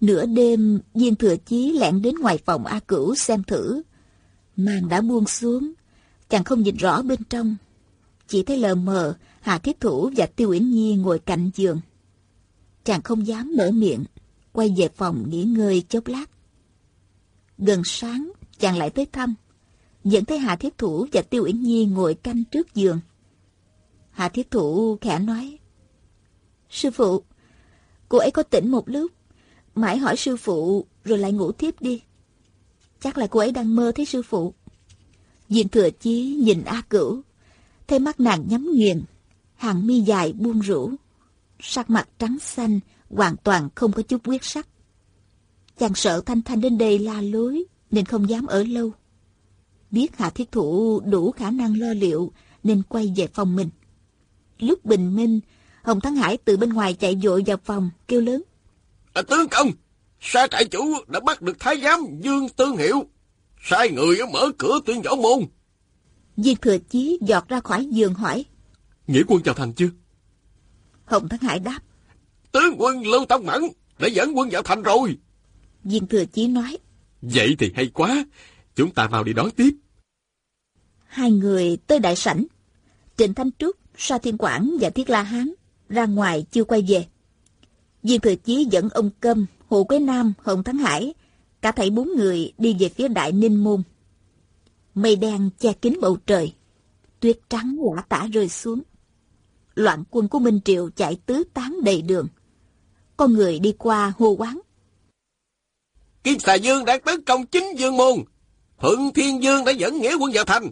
Nửa đêm, Diên Thừa Chí lẻn đến ngoài phòng A Cửu xem thử. Màn đã buông xuống, chàng không nhìn rõ bên trong. Chỉ thấy lờ mờ, Hà Thiết Thủ và Tiêu Uyển Nhi ngồi cạnh giường. Chàng không dám mở miệng, quay về phòng nghỉ ngơi chốc lát. Gần sáng, chàng lại tới thăm. Dẫn thấy hạ Thiết Thủ và Tiêu Uyển Nhi ngồi canh trước giường. hạ Thiết Thủ khẽ nói. Sư phụ, cô ấy có tỉnh một lúc. Mãi hỏi sư phụ rồi lại ngủ tiếp đi. Chắc là cô ấy đang mơ thấy sư phụ. Diện thừa chí nhìn A Cửu. Thấy mắt nàng nhắm nghiền. Hàng mi dài buông rũ. Sắc mặt trắng xanh, hoàn toàn không có chút quyết sắc. Chàng sợ Thanh Thanh đến đây la lối, nên không dám ở lâu. Biết Hạ Thiết Thủ đủ khả năng lo liệu, nên quay về phòng mình. Lúc bình minh, Hồng Thắng Hải từ bên ngoài chạy vội vào phòng, kêu lớn. À, tướng công, sa trại chủ đã bắt được thái giám Dương Tương Hiệu. Sai người mở cửa tuyên võ môn. Viên thừa chí giọt ra khỏi giường hỏi. Nghĩa quân vào thành chưa? Hồng Thắng Hải đáp. Tướng quân Lưu Tông Mẫn đã dẫn quân vào thành rồi. Viên thừa chí nói. Vậy thì hay quá. Chúng ta vào đi đón tiếp. Hai người tới đại sảnh. Trịnh Thanh Trúc, Sa Thiên Quảng và Thiết La Hán ra ngoài chưa quay về. Viên Thừa Chí dẫn ông Câm, Hồ Quế Nam, Hồng Thắng Hải, cả thảy bốn người đi về phía Đại Ninh Môn. Mây đen che kín bầu trời, tuyết trắng quả tả rơi xuống. Loạn quân của Minh Triệu chạy tứ tán đầy đường. Con người đi qua hô quán. Kim Xà Dương đang tấn công chính Dương Môn. Thuận Thiên Dương đã dẫn nghĩa quân vào thành.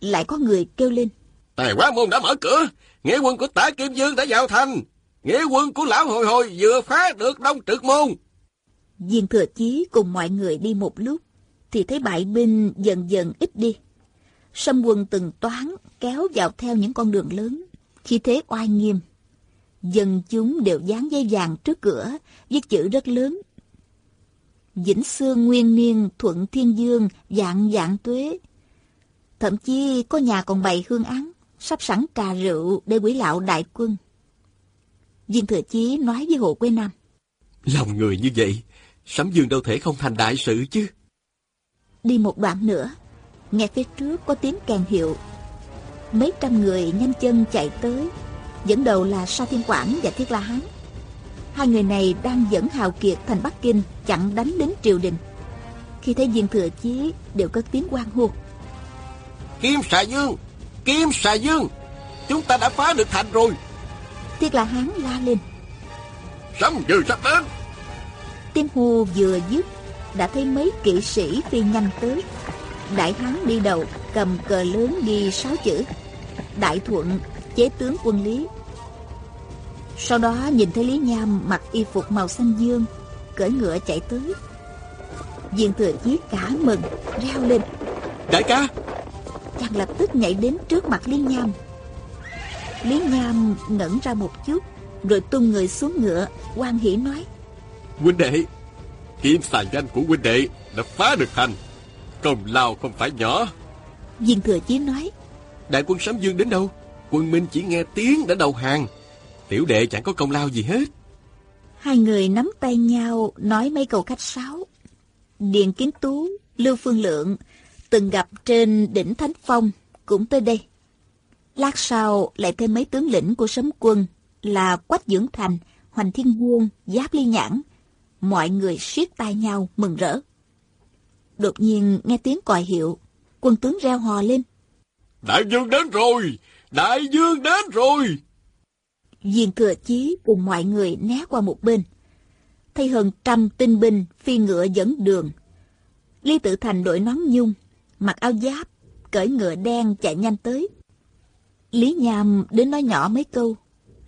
Lại có người kêu lên. Tài quá môn đã mở cửa. Nghĩa quân của tả Kim Dương đã vào thành. Nghĩa quân của lão hồi hồi vừa phá được đông trực môn. Viên thừa chí cùng mọi người đi một lúc, thì thấy bại binh dần dần ít đi. Xâm quân từng toán kéo vào theo những con đường lớn, khi thế oai nghiêm. Dân chúng đều dán dây vàng trước cửa, viết chữ rất lớn. Vĩnh Sương Nguyên Niên Thuận Thiên Dương dạng dạng tuế. Thậm chí có nhà còn bày hương án, sắp sẵn trà rượu để quỷ lạo đại quân. Viên Thừa Chí nói với Hồ Quế Nam. Lòng người như vậy, Sấm Dương đâu thể không thành đại sự chứ. Đi một đoạn nữa, nghe phía trước có tiếng kèn hiệu. Mấy trăm người nhanh chân chạy tới, dẫn đầu là Sa Thiên Quảng và Thiết La Hán. Hai người này đang dẫn Hào Kiệt thành Bắc Kinh chặn đánh đến triều đình. Khi thấy viên thừa chí đều cất tiếng quan hô. Kim xà dương! Kim xà dương! Chúng ta đã phá được thành rồi! Thiết La Hán la lên. Sấm vừa sắp đến! Tiếng hô vừa dứt, đã thấy mấy kỵ sĩ phi nhanh tới. Đại Hán đi đầu, cầm cờ lớn ghi sáu chữ. Đại Thuận, chế tướng quân Lý. Sau đó nhìn thấy Lý Nham mặc y phục màu xanh dương, cưỡi ngựa chạy tới. Viên thừa chí cả mừng, reo lên. Đại ca! Chàng lập tức nhảy đến trước mặt Lý Nham. Lý Nham ngẩn ra một chút, rồi tung người xuống ngựa, quan hỷ nói. Huynh đệ, kim xà danh của huynh đệ đã phá được thành. Công lao không phải nhỏ. Viên thừa chí nói. Đại quân Sấm Dương đến đâu? Quân Minh chỉ nghe tiếng đã đầu hàng. Tiểu đệ chẳng có công lao gì hết. Hai người nắm tay nhau nói mấy câu khách sáo. Điền Kiến Tú, Lưu Phương Lượng từng gặp trên đỉnh Thánh Phong cũng tới đây. Lát sau lại thêm mấy tướng lĩnh của sấm quân là Quách Dưỡng Thành, Hoành Thiên Vương, Giáp Ly Nhãn, mọi người siết tay nhau mừng rỡ. Đột nhiên nghe tiếng còi hiệu, quân tướng reo hò lên. Đại dương đến rồi! Đại dương đến rồi! Viên thừa chí cùng mọi người né qua một bên. Thấy hơn trăm tinh binh phi ngựa dẫn đường. Lý Tự Thành đội nón nhung, mặc áo giáp, cởi ngựa đen chạy nhanh tới. Lý Nham đến nói nhỏ mấy câu.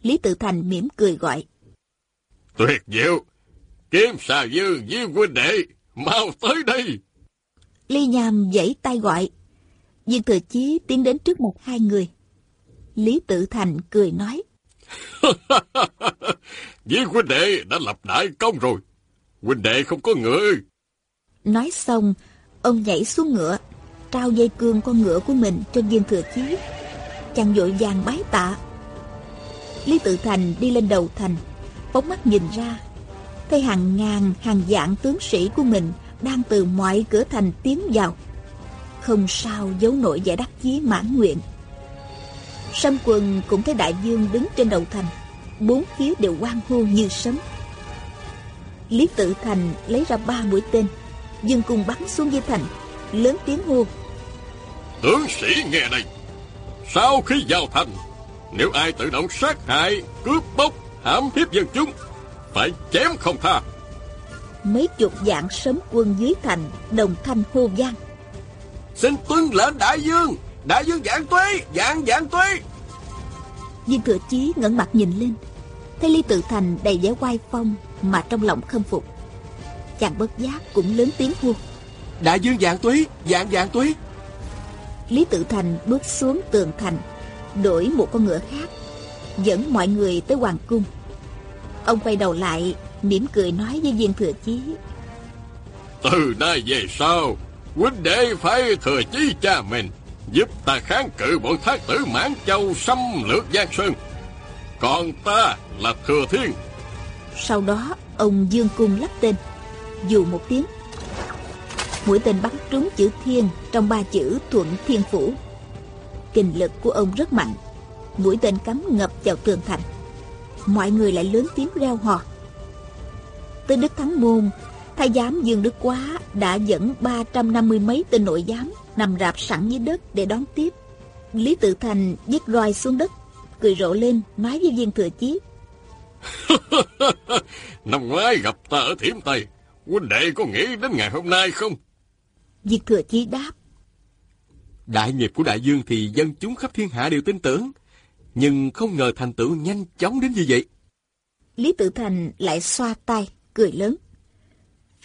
Lý Tự Thành mỉm cười gọi. Tuyệt diệu! Kiếm xà dương với huynh đệ, mau tới đây! Lý Nham giãy tay gọi. Viên Thừa Chí tiến đến trước một hai người. Lý Tự Thành cười nói. Vì huynh đệ đã lập đại công rồi. Huynh đệ không có ngựa Nói xong, ông nhảy xuống ngựa, trao dây cương con ngựa của mình cho viên thừa chí. Chàng vội vàng bái tạ. Lý Tự Thành đi lên đầu thành, phóng mắt nhìn ra, thấy hàng ngàn hàng vạn tướng sĩ của mình đang từ mọi cửa thành tiến vào. Không sao giấu nổi vẻ đắc chí mãn nguyện. Sâm quân cũng thấy đại dương đứng trên đầu thành, bốn phía đều quang hô như sấm. Lý Tự Thành lấy ra ba mũi tên, dừng cùng bắn xuống dây thành, lớn tiếng hô. Tướng sĩ nghe đây, sau khi vào thành, nếu ai tự động sát hại, cướp bóc, hãm hiếp dân chúng, phải chém không tha. Mấy chục dạng sớm quân dưới thành đồng thanh hô vang. Xin tuân lệnh đại dương, đại dương dạng tuế, dạng dạng tuế. Viên thừa chí ngẩng mặt nhìn lên, thấy Lý Tự Thành đầy vẻ oai phong mà trong lòng khâm phục. Chàng bất giác cũng lớn tiếng hô. Đại dương dạng tuế, dạng dạng tuế. Lý Tự Thành bước xuống tường thành, đổi một con ngựa khác, dẫn mọi người tới hoàng cung. Ông quay đầu lại, mỉm cười nói với viên thừa chí. Từ nay về sau, huynh đệ phải thừa chí cha mình, giúp ta kháng cự bọn thác tử Mãn Châu xâm lược Giang Sơn. Còn ta là Thừa Thiên. Sau đó, ông dương cung lắp tên, dù một tiếng. Mũi tên bắn trúng chữ Thiên trong ba chữ Thuận Thiên Phủ. Kình lực của ông rất mạnh, mũi tên cắm ngập vào tường thành. Mọi người lại lớn tiếng reo hò. Tới Đức Thắng Môn, thái giám Dương Đức Quá đã dẫn ba trăm năm mươi mấy tên nội giám nằm rạp sẵn dưới đất để đón tiếp. Lý Tự Thành viết roi xuống đất, cười rộ lên nói với viên thừa chí. Năm ngoái gặp ta ở Thiểm Tây, huynh đệ có nghĩ đến ngày hôm nay không? Viên thừa chí đáp. Đại nghiệp của đại dương thì dân chúng khắp thiên hạ đều tin tưởng, nhưng không ngờ thành tựu nhanh chóng đến như vậy. Lý Tự Thành lại xoa tay, cười lớn.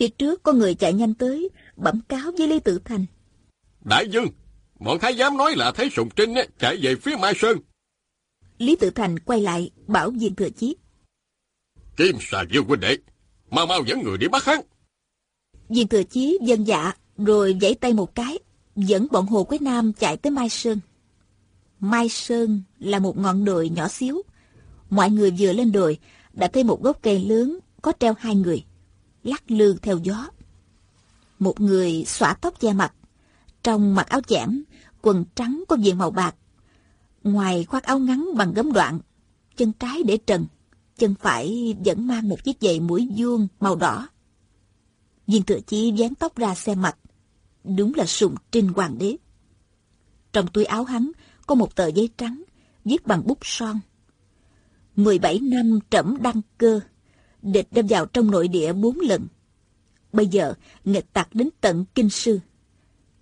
Phía trước có người chạy nhanh tới, bẩm cáo với Lý Tự Thành. Đại dương, bọn thái giám nói là thấy Sùng Trinh chạy về phía Mai Sơn. Lý Tự Thành quay lại, bảo viên thừa chí. Kim xà dương huynh đệ, mau mau dẫn người đi bắt hắn. Viên thừa chí dân dạ, rồi vẫy tay một cái, dẫn bọn Hồ Quế Nam chạy tới Mai Sơn. Mai Sơn là một ngọn đồi nhỏ xíu. Mọi người vừa lên đồi, đã thấy một gốc cây lớn có treo hai người, lắc lư theo gió. Một người xõa tóc che mặt, trong mặc áo chẽm, quần trắng có viền màu bạc. Ngoài khoác áo ngắn bằng gấm đoạn, chân trái để trần, chân phải vẫn mang một chiếc giày mũi vuông màu đỏ. Viên thừa chi dán tóc ra xem mặt, đúng là sùng trinh hoàng đế. Trong túi áo hắn có một tờ giấy trắng, viết bằng bút son. 17 năm trẫm đăng cơ, địch đâm vào trong nội địa bốn lần. Bây giờ, nghịch tặc đến tận kinh sư.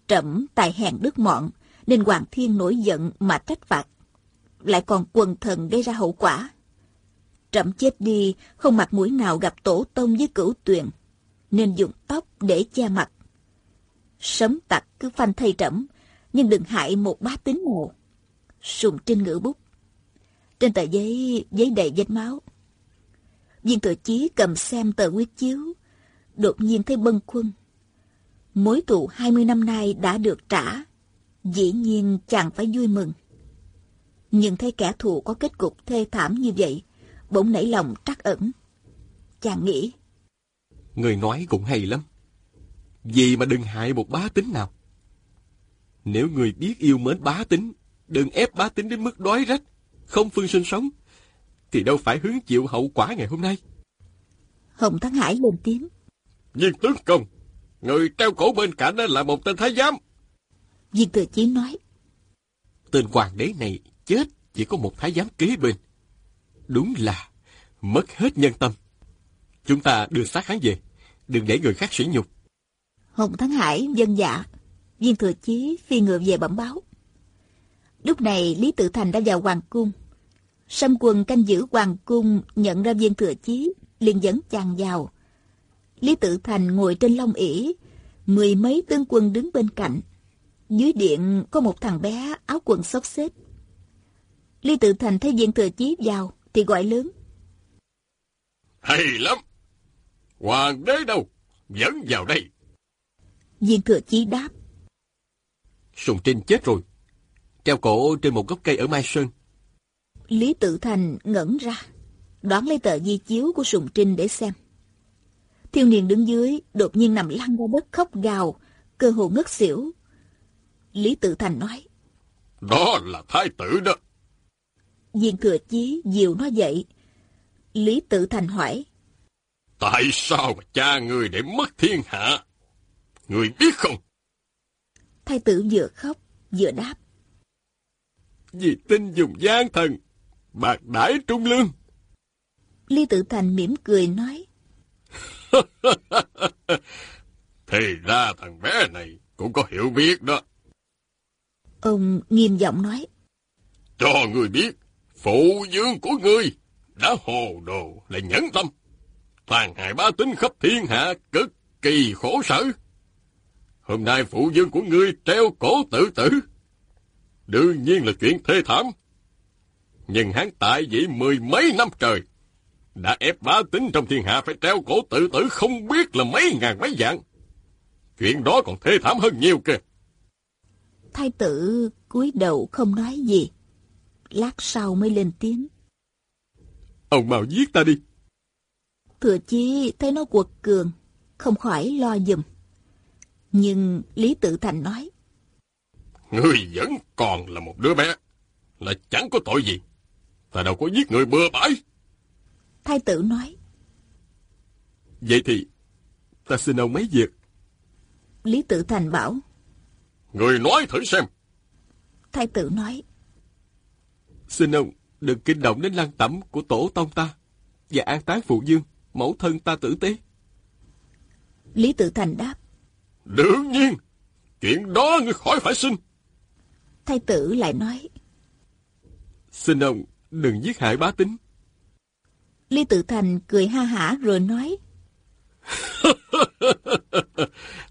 Trẫm tài hèn đức mọn, nên Hoàng Thiên nổi giận mà trách phạt. Lại còn quần thần gây ra hậu quả. Trẫm chết đi, không mặt mũi nào gặp tổ tông với cửu tuyền, nên dùng tóc để che mặt. Sấm tặc cứ phanh thây trẫm, nhưng đừng hại một bá tính mộ. Sùng trên ngữ bút. Trên tờ giấy, giấy đầy vết máu. Viên thừa chí cầm xem tờ quyết chiếu, đột nhiên thấy bâng khuâng. Mối thù 20 năm nay đã được trả, dĩ nhiên chàng phải vui mừng. Nhưng thấy kẻ thù có kết cục thê thảm như vậy, bỗng nảy lòng trắc ẩn. Chàng nghĩ. Người nói cũng hay lắm. Vì mà đừng hại một bá tính nào. Nếu người biết yêu mến bá tính, đừng ép bá tính đến mức đói rách, không phương sinh sống, thì đâu phải hứng chịu hậu quả ngày hôm nay. Hồng Thắng Hải lên tiếng. Viên tướng công, người treo cổ bên cạnh là một tên thái giám. Viên thừa chí nói. Tên hoàng đế này chết chỉ có một thái giám kế bên. Đúng là mất hết nhân tâm. Chúng ta đưa xác hắn về, đừng để người khác sỉ nhục. Hồng Thắng Hải dân dạ. Viên thừa chí phi ngựa về bẩm báo. Lúc này Lý Tự Thành đã vào hoàng cung. Sâm quần canh giữ hoàng cung nhận ra viên thừa chí, liền dẫn chàng vào. Lý Tự Thành ngồi trên long ỷ, mười mấy tướng quân đứng bên cạnh. Dưới điện có một thằng bé áo quần xốc xếp. Lý Tự Thành thấy viên thừa chí vào thì gọi lớn. Hay lắm! Hoàng đế đâu? Dẫn vào đây. Viên thừa chí đáp. Sùng Trinh chết rồi. Treo cổ trên một gốc cây ở Mai Sơn. Lý Tự Thành ngẩn ra, đoán lấy tờ di chiếu của Sùng Trinh để xem. Thiếu niên đứng dưới, đột nhiên nằm lăn ra đất khóc gào, cơ hồ ngất xỉu. Lý Tự Thành nói. Đó là thái tử đó. Viên thừa chí dìu nó dậy. Lý Tự Thành hỏi. Tại sao mà cha người để mất thiên hạ? Người biết không? Thái tử vừa khóc, vừa đáp. Vì tin dùng gian thần, bạc đãi trung lương. Lý Tự Thành mỉm cười nói. Thì ra thằng bé này cũng có hiểu biết đó. Ông nghiêm giọng nói. Cho người biết, phụ dương của ngươi đã hồ đồ là nhẫn tâm. Tàn hại bá tính khắp thiên hạ cực kỳ khổ sở. Hôm nay phụ dương của ngươi treo cổ tự tử. Đương nhiên là chuyện thê thảm. Nhưng hắn tại vị mười mấy năm trời. Đã ép bá tính trong thiên hạ phải treo cổ tự tử không biết là mấy ngàn mấy dạng. Chuyện đó còn thê thảm hơn nhiều kìa. Thái tử cúi đầu không nói gì. Lát sau mới lên tiếng. Ông mau giết ta đi. Thừa chi thấy nó quật cường, không khỏi lo dùm. Nhưng Lý Tự Thành nói. Ngươi vẫn còn là một đứa bé, là chẳng có tội gì. Ta đâu có giết người bừa bãi. Thái tử nói. Vậy thì, ta xin ông mấy việc. Lý Tự Thành bảo. Người nói thử xem. Thái tử nói. Xin ông đừng kinh động đến lăng tẩm của tổ tông ta và an táng phụ dương, mẫu thân ta tử tế. Lý Tự Thành đáp. Đương nhiên, chuyện đó ngươi khỏi phải xin. Thái tử lại nói. Xin ông đừng giết hại bá tính. Lý Tự Thành cười ha hả rồi nói.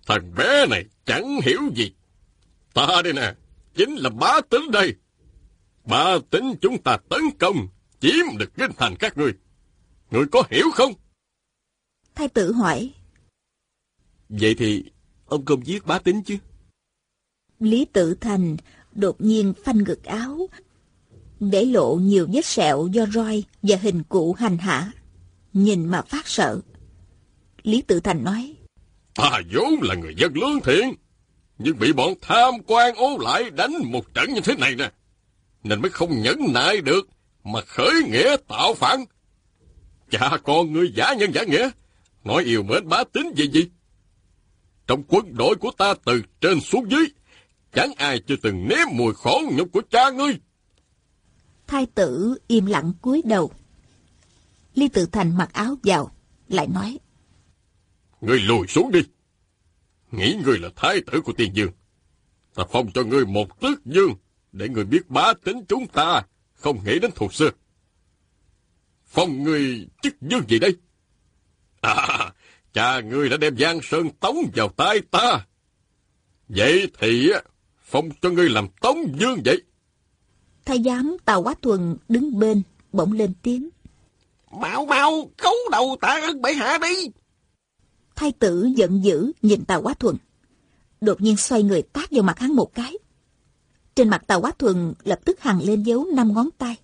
Thằng bé này chẳng hiểu gì. Ta đây nè, chính là bá tính đây. Bá tính chúng ta tấn công, chiếm được kinh thành các ngươi. Ngươi có hiểu không? Thái tử hỏi. Vậy thì ông không giết bá tính chứ? Lý Tự Thành đột nhiên phanh ngực áo, để lộ nhiều vết sẹo do roi và hình cụ hành hạ. Nhìn mà phát sợ. Lý Tự Thành nói. Ta vốn là người dân lương thiện, nhưng bị bọn tham quan ố lại đánh một trận như thế này nè. Nên mới không nhẫn nại được, mà khởi nghĩa tạo phản. Cha con người giả nhân giả nghĩa, nói yêu mến bá tính gì gì. Trong quân đội của ta từ trên xuống dưới, chẳng ai chưa từng nếm mùi khổ nhục của cha ngươi. Thái tử im lặng cúi đầu. Lý Tự Thành mặc áo vào, lại nói. Ngươi lùi xuống đi. Nghĩ ngươi là thái tử của tiền dương. Ta phong cho ngươi một tước dương, để ngươi biết bá tính chúng ta, không nghĩ đến thuộc xưa. Phong ngươi chức dương gì đây? À, cha ngươi đã đem Giang Sơn tống vào tay ta. Vậy thì phong cho ngươi làm tống dương vậy. Thái giám Tào Quá Thuần đứng bên, bỗng lên tiếng. Mau mau, khấu đầu tạ ơn bệ hạ đi. Thái tử giận dữ nhìn Tào Quá Thuần. Đột nhiên xoay người tát vào mặt hắn một cái. Trên mặt Tào Quá Thuần lập tức hằn lên dấu năm ngón tay.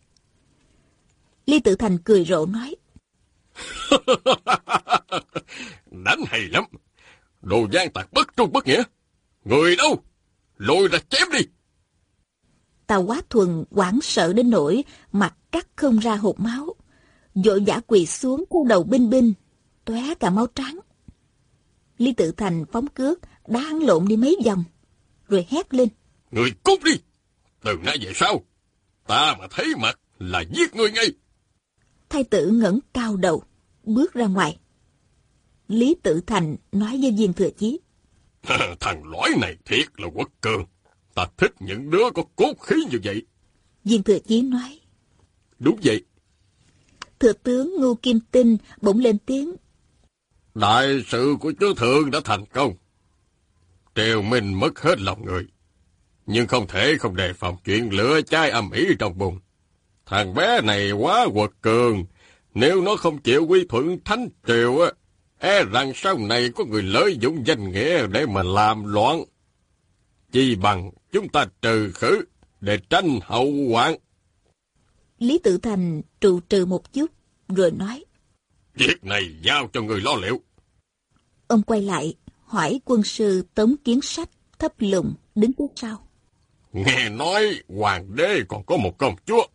Lý Tự Thành cười rộ nói. Đánh hay lắm. Đồ gian tạc bất trung bất nghĩa. Người đâu? Lôi ra chém đi. Tào Quá Thuần hoảng sợ đến nỗi mặt cắt không ra hột máu. Vội giả quỳ xuống khu đầu binh binh, tóe cả máu trắng. Lý Tự Thành phóng cước, đá hắn lộn đi mấy vòng, rồi hét lên. Người cút đi! Từ nay về sau, ta mà thấy mặt là giết người ngay. Thái tử ngẩng cao đầu, bước ra ngoài. Lý Tự Thành nói với viên thừa chí. Thằng lõi này thiệt là quất cường. Ta thích những đứa có cốt khí như vậy. Viên thừa chí nói. Đúng vậy. Thừa tướng Ngô Kim Tinh bỗng lên tiếng. Đại sự của chúa thượng đã thành công. Triều Minh mất hết lòng người. Nhưng không thể không đề phòng chuyện lửa cháy âm ỉ trong bụng. Thằng bé này quá quật cường. Nếu nó không chịu quy thuận thánh triều á, e rằng sau này có người lợi dụng danh nghĩa để mà làm loạn. Chi bằng chúng ta trừ khử để tranh hậu hoạn. Lý Tự Thành trụ trừ một chút, rồi nói. Việc này giao cho người lo liệu. Ông quay lại, hỏi quân sư Tống Kiến Sách thấp lùng đứng phía sau. Nghe nói hoàng đế còn có một công chúa,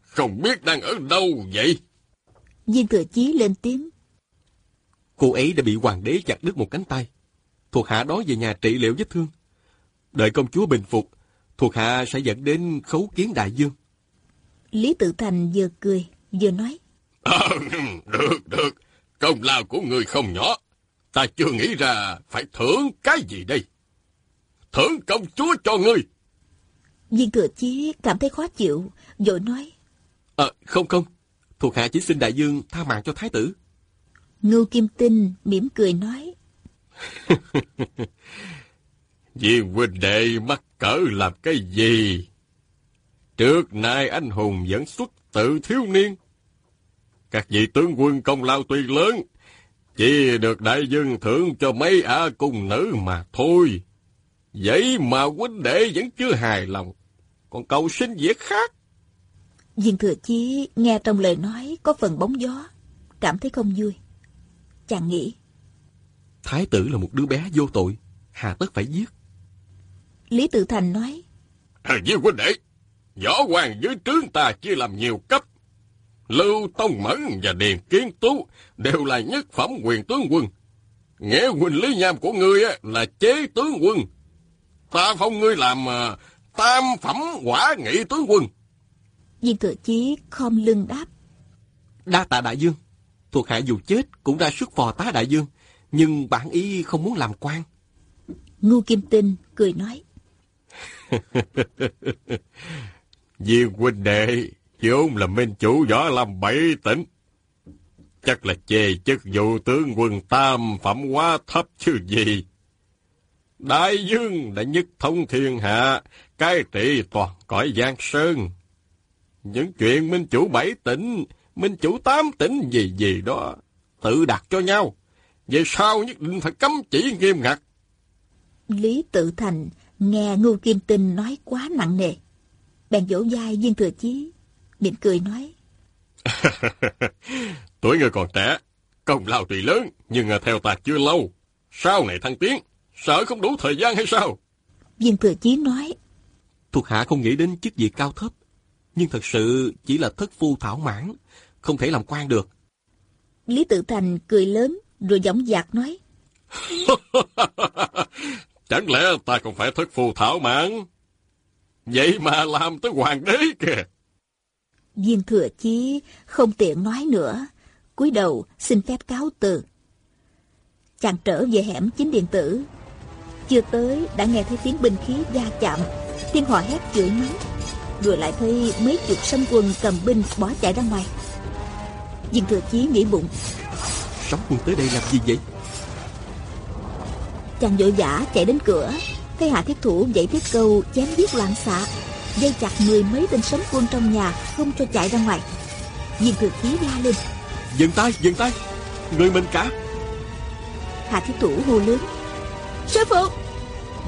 không biết đang ở đâu vậy? Viên thừa chí lên tiếng. Cô ấy đã bị hoàng đế chặt đứt một cánh tay. Thuộc hạ đó về nhà trị liệu vết thương. Đợi công chúa bình phục, thuộc hạ sẽ dẫn đến khấu kiến đại dương. Lý Tự Thành vừa cười, vừa nói. À, được, được. Công lao của người không nhỏ. Ta chưa nghĩ ra phải thưởng cái gì đây. Thưởng công chúa cho ngươi. Viên thừa chí cảm thấy khó chịu, vội nói. Ờ, không không. Thuộc hạ chỉ xin đại dương tha mạng cho thái tử. Ngưu Kim Tinh mỉm cười nói. Viên huynh đệ mắc cỡ làm cái gì? Trước nay anh hùng vẫn xuất tự thiếu niên. Các vị tướng quân công lao tuy lớn, chỉ được đại dương thưởng cho mấy ả cung nữ mà thôi. Vậy mà huynh đệ vẫn chưa hài lòng, còn cầu xin việc khác. Viên thừa chí nghe trong lời nói có phần bóng gió, cảm thấy không vui. Chàng nghĩ. Thái tử là một đứa bé vô tội, hà tất phải giết. Lý Tự Thành nói. À, viên huynh đệ, võ hoàng dưới trướng ta chia làm nhiều cấp. Lưu Tông Mẫn và Điền Kiến Tú đều là nhất phẩm quyền tướng quân. Nghĩa huynh Lý Nham của ngươi là chế tướng quân. Ta phong ngươi làm uh, tam phẩm quả nghị tướng quân. Viên thừa chí khom lưng đáp. Đa tạ đại dương. Thuộc hạ dù chết cũng ra sức phò tá đại dương. Nhưng bản ý không muốn làm quan. Ngu Kim Tinh cười nói. Viên huynh đệ vốn là minh chủ võ lâm bảy tỉnh. Chắc là chê chức vụ tướng quân tam phẩm quá thấp chứ gì. Đại dương đã nhất thông thiên hạ, cai trị toàn cõi Giang Sơn. Những chuyện minh chủ bảy tỉnh, minh chủ tám tỉnh gì gì đó, tự đặt cho nhau. vậy sao nhất định phải cấm chỉ nghiêm ngặt. Lý Tự Thành nghe Ngưu Kim Tinh nói quá nặng nề. Bèn vỗ vai viên thừa chí, mỉm cười nói. Tuổi người còn trẻ, công lao tuy lớn, nhưng theo ta chưa lâu. Sau này thăng tiến, sợ không đủ thời gian hay sao? Viên thừa chí nói. Thuộc hạ không nghĩ đến chức vị cao thấp, nhưng thật sự chỉ là thất phu thảo mãn, không thể làm quan được. Lý Tự Thành cười lớn, rồi giọng dạc nói. Chẳng lẽ ta không phải thất phu thảo mãn? Vậy mà làm tới hoàng đế kìa. Viên thừa chí không tiện nói nữa, cúi đầu xin phép cáo từ. Chàng trở về hẻm chính điện tử. Chưa tới đã nghe thấy tiếng binh khí va chạm, tiếng hò hét chửi mắng, rồi lại thấy mấy chục sông quân cầm binh bỏ chạy ra ngoài. Viên thừa chí nghĩ bụng. Sóng quân tới đây làm gì vậy? Chàng vội vã chạy đến cửa, thấy hạ thiết thủ dậy thiết câu chém giết loạn xạ, dây chặt mười mấy tên sống quân trong nhà không cho chạy ra ngoài. Viên thừa chí la lên. Dừng tay, dừng tay, người mình cả. Hạ thiết thủ hô lớn. Sư phụ!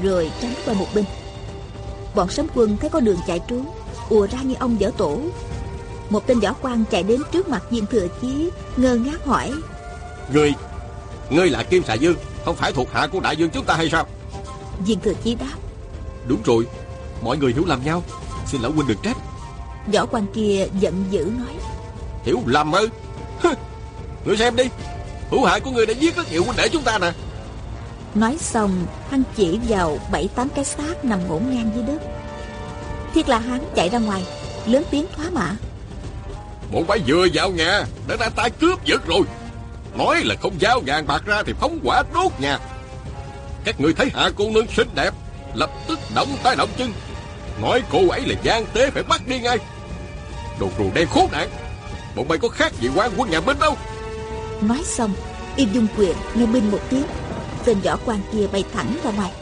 Rồi tránh qua một bên. Bọn sống quân thấy có đường chạy trốn, ùa ra như ông dở tổ. Một tên võ quan chạy đến trước mặt viên thừa chí, ngơ ngác hỏi. Người, ngươi là Kim Xà Dương, không phải thuộc hạ của đại dương chúng ta hay sao? Viên thừa chí đáp. Đúng rồi, mọi người hiểu lầm nhau, xin lão huynh đừng trách. Võ quan kia giận dữ nói. Hiểu lầm ư? Người xem đi, hữu hại của người đã giết rất nhiều huynh đệ chúng ta nè. Nói xong, hắn chỉ vào bảy tám cái xác nằm ngổn ngang dưới đất. Thiết là hắn chạy ra ngoài, lớn tiếng thoá mạ. Bọn bay vừa vào nhà, đã ra tay cướp giật rồi. Nói là không giao vàng bạc ra thì phóng quả đốt nhà. Các người thấy hạ cô nương xinh đẹp, lập tức động tay động chân. Nói cô ấy là gian tế phải bắt đi ngay. Đồ rùa đen khốn nạn, bọn bay có khác gì quan quân nhà Minh đâu. Nói xong, Yên Dung Quyền nghe binh một tiếng, tên võ quan kia bay thẳng ra ngoài.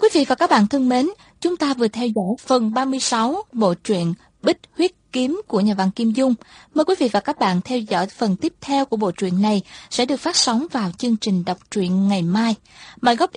Quý vị và các bạn thân mến, chúng ta vừa theo dõi phần 36 bộ truyện Bích Huyết Kiếm của nhà văn Kim Dung. Mời quý vị và các bạn theo dõi phần tiếp theo của bộ truyện này sẽ được phát sóng vào chương trình đọc truyện ngày mai. Mời góp ý